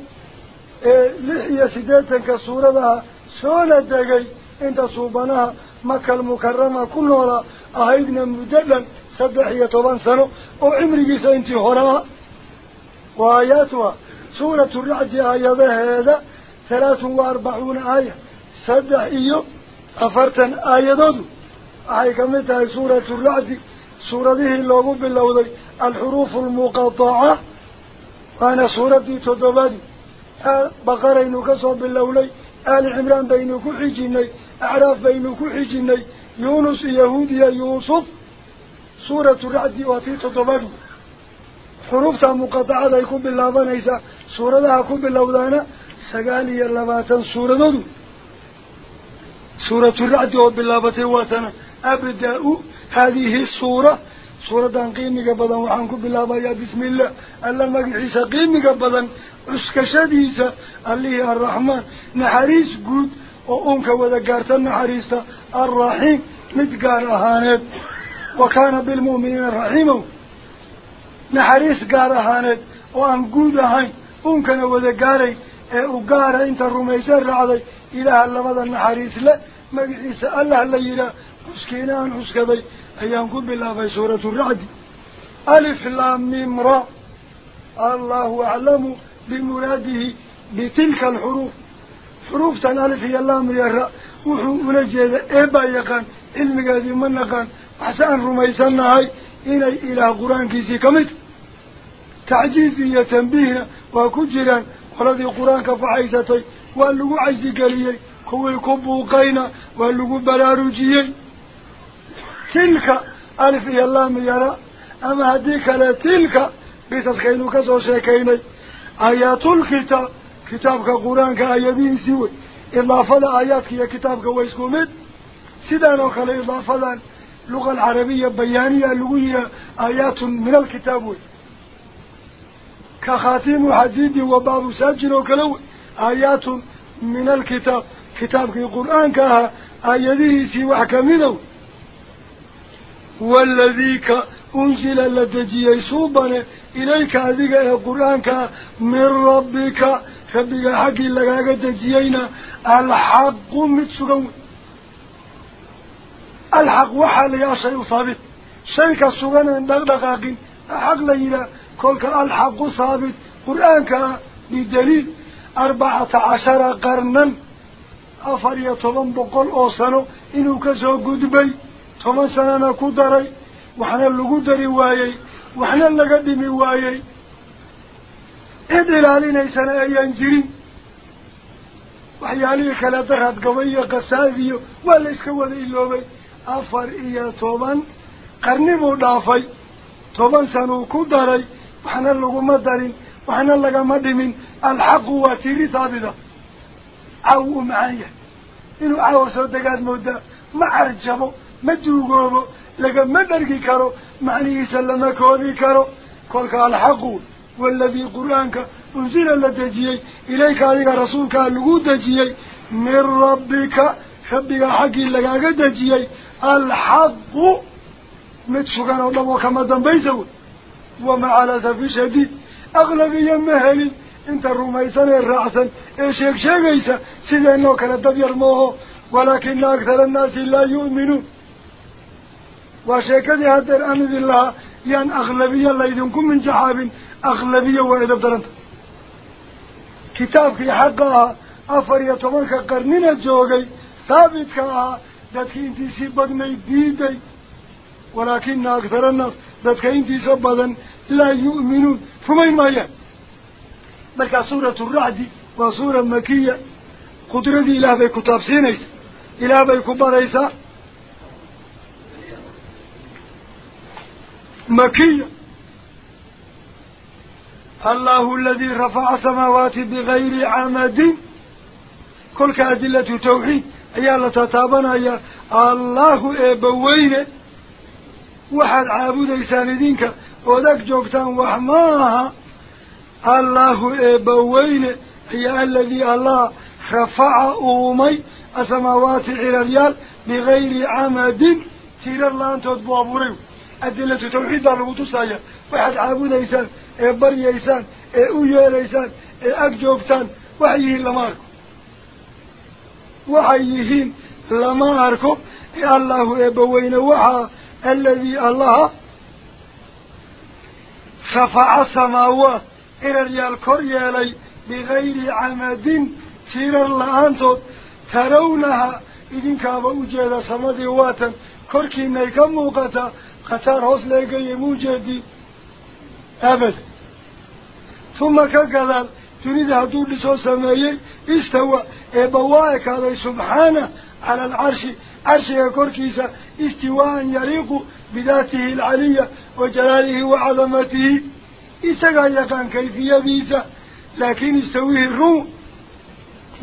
لحية سداتا كصورة لها سولة داقي انت صوبناها مكة المكرمة كلها أهيدنا مدلا سدحية طبنسانو أو عمري جيسا انت هراء وآياتها سورة الرعد آيات هذا ثلاث وأربعون آية سدحية ايو افرتا آياتو اهي كمتها آية سورة الرعد سورة ديه اللغوب الحروف المقاطعة وأنا سورة دي تدبادي إنو كسو باللولي آل عمران بينو كحجيني أعراف بينو كحجيني يونس يهودية يوسف سورة الرعد واتي تدبادي حروفتها مقاطعة يكون باللابانيسا سورة ذا يكون باللودانا سقالي اللباتن سورة دودو. سورة الرعد سورة قيمك بدن وحنكو باللابة يا بسم الله. ألا مقعيسة قيمك بدن عسك شديسة. اللي الرحمن. نحريس قد. وأنك وذكرت النحريس الرحيم. متقار أهانت. وكان بالمؤمنين الرحيم نحريس قار أهانت. وأن قود أهين. أنك وذكاري ee u gaara inta rumaysan raacday ilaaha labada naxariis le magaciisa allah la yidhaah xuskiina aan xuskaday أيانكم بالله في سورة الرعد. ألف لام الله أعلم بمراده بتلك الحروف. حروف تن ألف يلام يرى وحو ونجي إبا يقان علم قادي من قان. حسان رميسان هاي. إلى إلى قرآن كيسي كمت تعجيزي يتنبيهنا وكجران. ولذي قرآن كفعيستي. وقال لقو عزي قليي. كوي كبو قينا. وقال لقو بلارو جيي tilka alif iyo laam yara ama haddii kale tilka bisaskaynu kasoo sheekaynay آيات الكتاب كتابك قرآنك آياتين سوي إضافة آياتك يا كتابك ويسكومت سيدان وخلي إضافة اللغة العربية بيانية اللغوية آيات من الكتاب. كخاتيم حديد وباب ساجن وكلو آيات من الكتاب. كتابك القرآن كها آياته سوى كمنه والذي أنزل لدجي صوبنا إليك هذه القرآن من ربك. ربك حق لك دجينا الحق متسقون الحق وحال يا شيء ثابت. شيء كسقنا من دقاق حق ليلة كلك الحق ثابت. قرآنك بدليل أربعة عشر قرنا. أفر يطلن بقول أوسانو. إنو كسو قدبي toban sanana ku daray waxna lagu dari waayey waxna laga dhimi waayey cid ilaalinaysana ayaan jirin waxyaalihii kale darad gabay iyo qasaad iyo waa la iska wada iloobay afar iyo toban qarni buu dhaafay toban sanuu ku daray waxna laguma darin waxna lagama dhimin alxaqu waa tiiri haabida caaw u macaan yahay inuu caawa soo degaad moodaa ma carjabo ما دوغوبو درقي كارو معني سلما كوري كارو. كولك الحق والذي قرآنك أنزل لدجيي إليك عليك رسولك اللقود دجيي من ربك خبك حقي لك دجيي الحق الله وكما دنبيسو وما على سفي شديد. أغلبيا مهلي إنت الرميسان الرعسا ايشيك شيكيسا سيدي انه كان دبير موهو ولكن أكثر الناس لا يؤمنون. وشيكدي هدر أمد الله يان أغلبية الله يدنكم من جحاب أغلبية وإذا كتاب في حقها أفر يتمنك قرنين الجوغي ثابت كها ذاتك انتي سيبادني ديدي. ولكن أكثر الناس ذاتك انتي سبادا لا يؤمنون. فما يمايا بل سورة الرعد وسورة مكية قدرة إله بي كتاب سينيس. إله بي كباريسا مكية. الله الذي رفع سماوات بغير عمد. كل كأدلة توحيد. الله تتابنا يا الله إبوين. وحد عابد إساندينك وذاك جوكتان وحماها. الله إبوين. هي الذي الله رفع أمي السماوات إلى الريال بغير عمد. تير الله أنت تبوابوريو. أدلة توحيد بارغو تصايا واحد عابود إيسان إيه بري إيسان إيه أويال إيسان إيه أكجوبتان وحيهين لما أركو وحيهين لما أركو إيه الله إبوين وحا الذي الله خفع السماوات إلى ريال كوريالي بغير عمد سير الله أنتو. ترونها إذن كابا أجيدا سمدي واتا كوركي نيكا موقتا. خطار هوس لقي موجدي أبدا ثم كقذل تريد هدول لسو سمايي استوى إبواك هذا سبحانه على العرش عرش كوركيسا استواء يليق بذاته العلية وجلاله وعظمته إسقى يقان كيفية بيسا لكن استويه الروم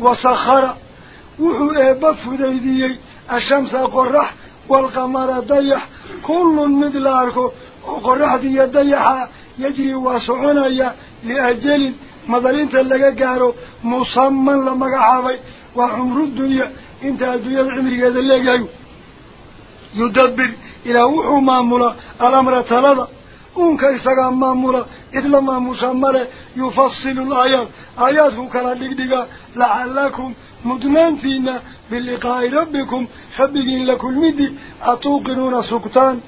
وسخر وحو إبف الشمس قرح والقمر ضيح كل مثل أركو. وقرحدي يضيحها يجري واسعنا لأجل مدلين تلقى قارو. مصمم لما قحابي وعمر الدنيا إنت الدنيا العمر هذا اللي يدبر إلى وحو مامولا الأمر تلذا أنك إساقا مامولا إذ لما مسمى يفصل الآيات. آيات كلا دقدقا لعلكم مدنانتين باللقاء ربكم. حبقين لكل مدي. أتوقنون سكتان.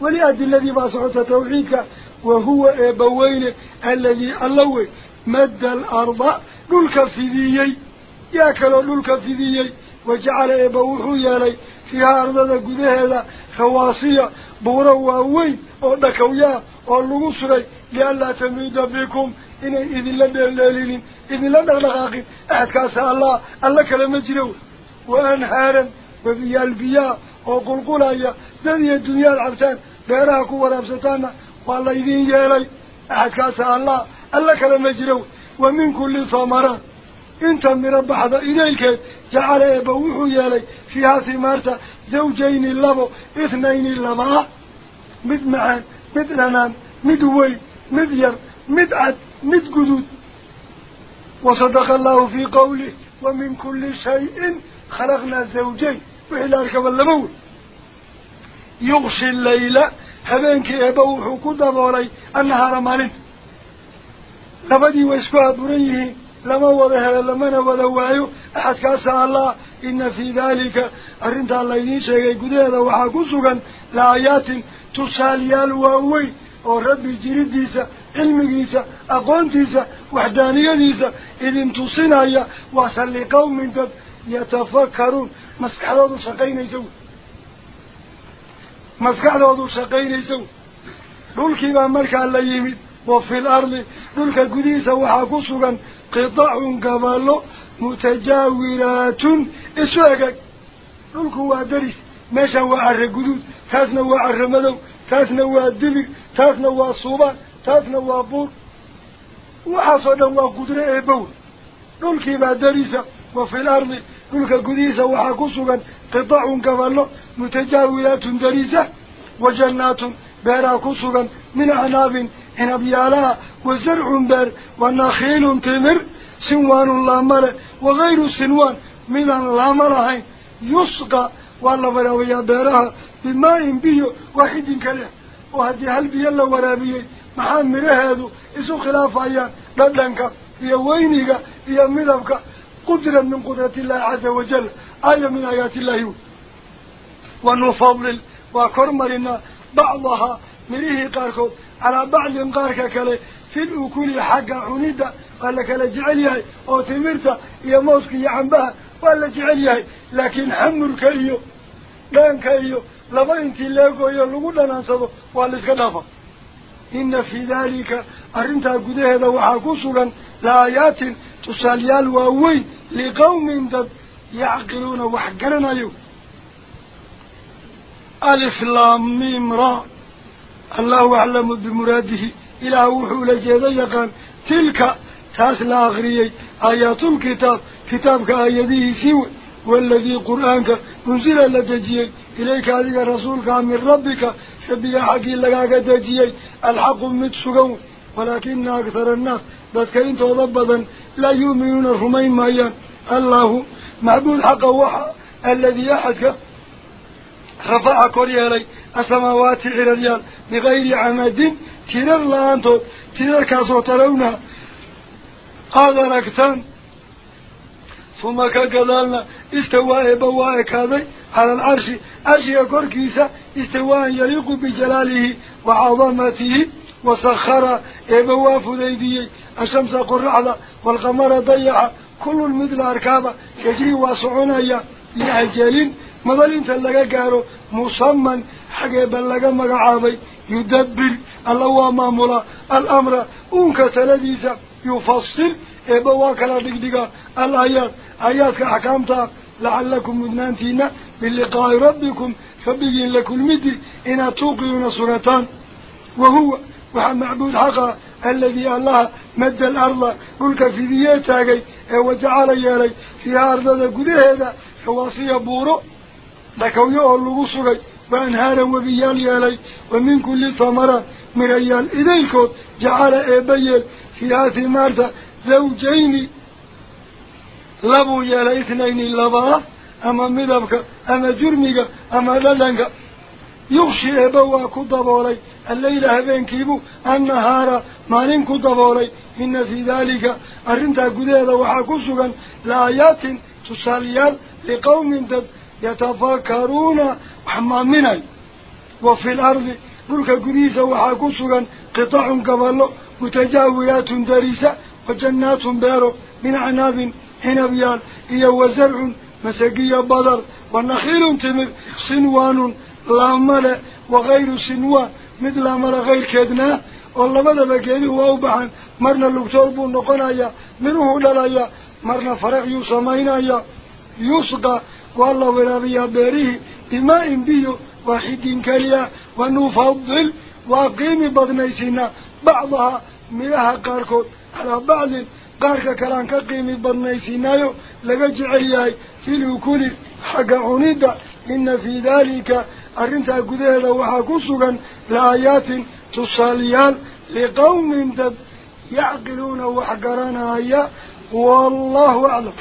ولأدي الذي باسعت توحيدك وهو إبوين الذي اللوي مد الأرض للكفذيي ياكلوا للكفذيي وجعل إبوحو يالي فيها أرض قده خواصية بورا وأوي ودكويا واللغسري لألا تميد بكم. إني إذن لا دلالين إذن لا دغاقين أحد كاسا الله الله كلمة جلو وأنهارا وفي البيا وقلقل أيا. ذلك الدنيا العبتان بيراكو ورابستان والله إذن يالي أحد كاسا الله الله كلمة جلو ومن كل ثمرة. إنت من رب هذا إليك. جعل يبوح يالي في هذه مارتا زوجين اللب اثنين اللباء مد معان مد لنان مد وي مد متقدود وصدق الله في قوله ومن كل شيء خلقنا زوجي وإلى الكب اللبون يغشي الليلة هبينك يبوح كده بولي أنها رمانت. لبدي واسكوا أبريه لما وضعها لما نوضعوا أحد كاسع الله إن في ذلك أرنت الله ينشي يقوده هذا وحاقوصوغا لآيات تسال يالواوي وربي ربي جريديسة aqoontiisa waxdaaniyadiisa idin tusinaya waase liqawmin dad yatafakkaruun maskaxdoodu shaqaynaysa wey maskaxdoodu shaqaynaysa wey dhulkiibaa markaa la yimid wa fi lardi dhulka gudihiisa waxaa ku sugan qitacun gaballo mutajaawiraatun isu egeg dhulku waa deris meeshan waa carre guduud taasna waa carre madow taasna waa dibir taasna waa suubaan taasna waa buur waxaasoo dhan waa qudro eebow dhulkiibaa derisa wa fi lardi dhulka gudihiisa waxaa ku sugan qitacun gaballo mutajaawiraatun derisa wa jannaatun beeraa ku sugan min acnaabin cinabyaalaha wa zarcun beer wa nakhiilun timir sinwaanun laama leh wagayru sinwaan midaan laama lahayn yusqa waa la waraabayaa beeraha bimaa-in biyo waaxidin kale oo haddii hal biyo la waraabiyey weyniga iyo midabka qudran min qudrati illahi caza wajal aaya min aayaati illahi wey wanufadil waa kormarinaa bacdahaa midhihii qaarkood calaa bacdin qaarka kale fil ukuli xagga cunidda waa la kala jecel yahay oo timirta iyo mooska iyo cambaha waa la jecel yahay laakiin xamurka iyo dhaanka iyo laba intii leegooyo lagu dhanaansado waa la iska dhaafa إن في ذلك أرنت قده دوعا قصرا لآيات تساليال وأوي لقوم دب يعقلون وحقرنا يو ألف لاميم را. الله أعلم بمراده. إلى أوحو لجيدي قام تلك تاسل آخرية آيات الكتاب. كتابك آياته سوى. والذي قرآنك منزل لججيك إليك هذه الرسول قام من ربك شبيا حقي لقاك دجيي الحق من سقون ولكن أكثر الناس بس كنت أضبطا لا يؤمنون الرمين مايا. الله معبود حق وحا الذي يحك رفع كوريا لي السماوات إلى بغير عماد تنر لا أنتو تنر كاسو ترون هذا ركتان ثم كقدالنا استوى بواهي كاذي على العرش. أشياء كوركيسة استوى يليق بجلاله وعظمته. وسخر إبوافه ذيدي الشمس قرعة والقمر ضيع. كل المدل أركابة يجري واسعون أي لأجالين مظل انت اللقاء قارو مصمم. حق يبلغ مقعاضي يدبر الله مامولا الأمر أنك تلديس. يفصل إبواك لديك الآيات. آيات كحكامتها لعلكم مدنانتين باللقاء ربكم. فبقين لكل مدي إنا توقعون سرطان. وهو وحن معبود حقا الذي الله مد الأرض قلك في ذيتها وجعل يالي في أرض هذا فواصي بورو. لكو يقول لغسري وأنهارا وبيال يالي. ومن كل ثمرة مريال إذن كوت جعل إبيل في هذه مارتا زوجيني. لبو يلا اثنين لبا أما مدبك أما جرمك أما لدنك يخشي أبوا كدبولي الليلة بينكيبو النهار مالين كدبولي إن في ذلك أرنتا قديدا وحاكسوكا لآيات تساليال لقوم يتفاكرون وحمامنا وفي الأرض قلت قديسا وحاكسوكا قطع كبالو متجاويات دريسة وجنات بارو من عناب هنا حنبيان هي وزرع مسجية بدر ونخيل تمر سنوان لامر وغير سنوان مثل ما غير كدنا. والله ماذا بكيري وأوبحا مرنا اللقتوب نقنايا. منه للايا. مرنا فرق يوسمينايا. يسقى والله ورابيا بيريه. بماء بيو. واحد كليا. ونفضل. واقيم بضنيسنا بعضها ملاها قاركوت. على بعض قارك كلام كقيم بنيسينايو لجج عياي في الكل حق عنيدة إن في ذلك أرنت أجده لوحة قصرا لآيات تصاليان لقوم دب يعقلون وحقرانها والله أعلم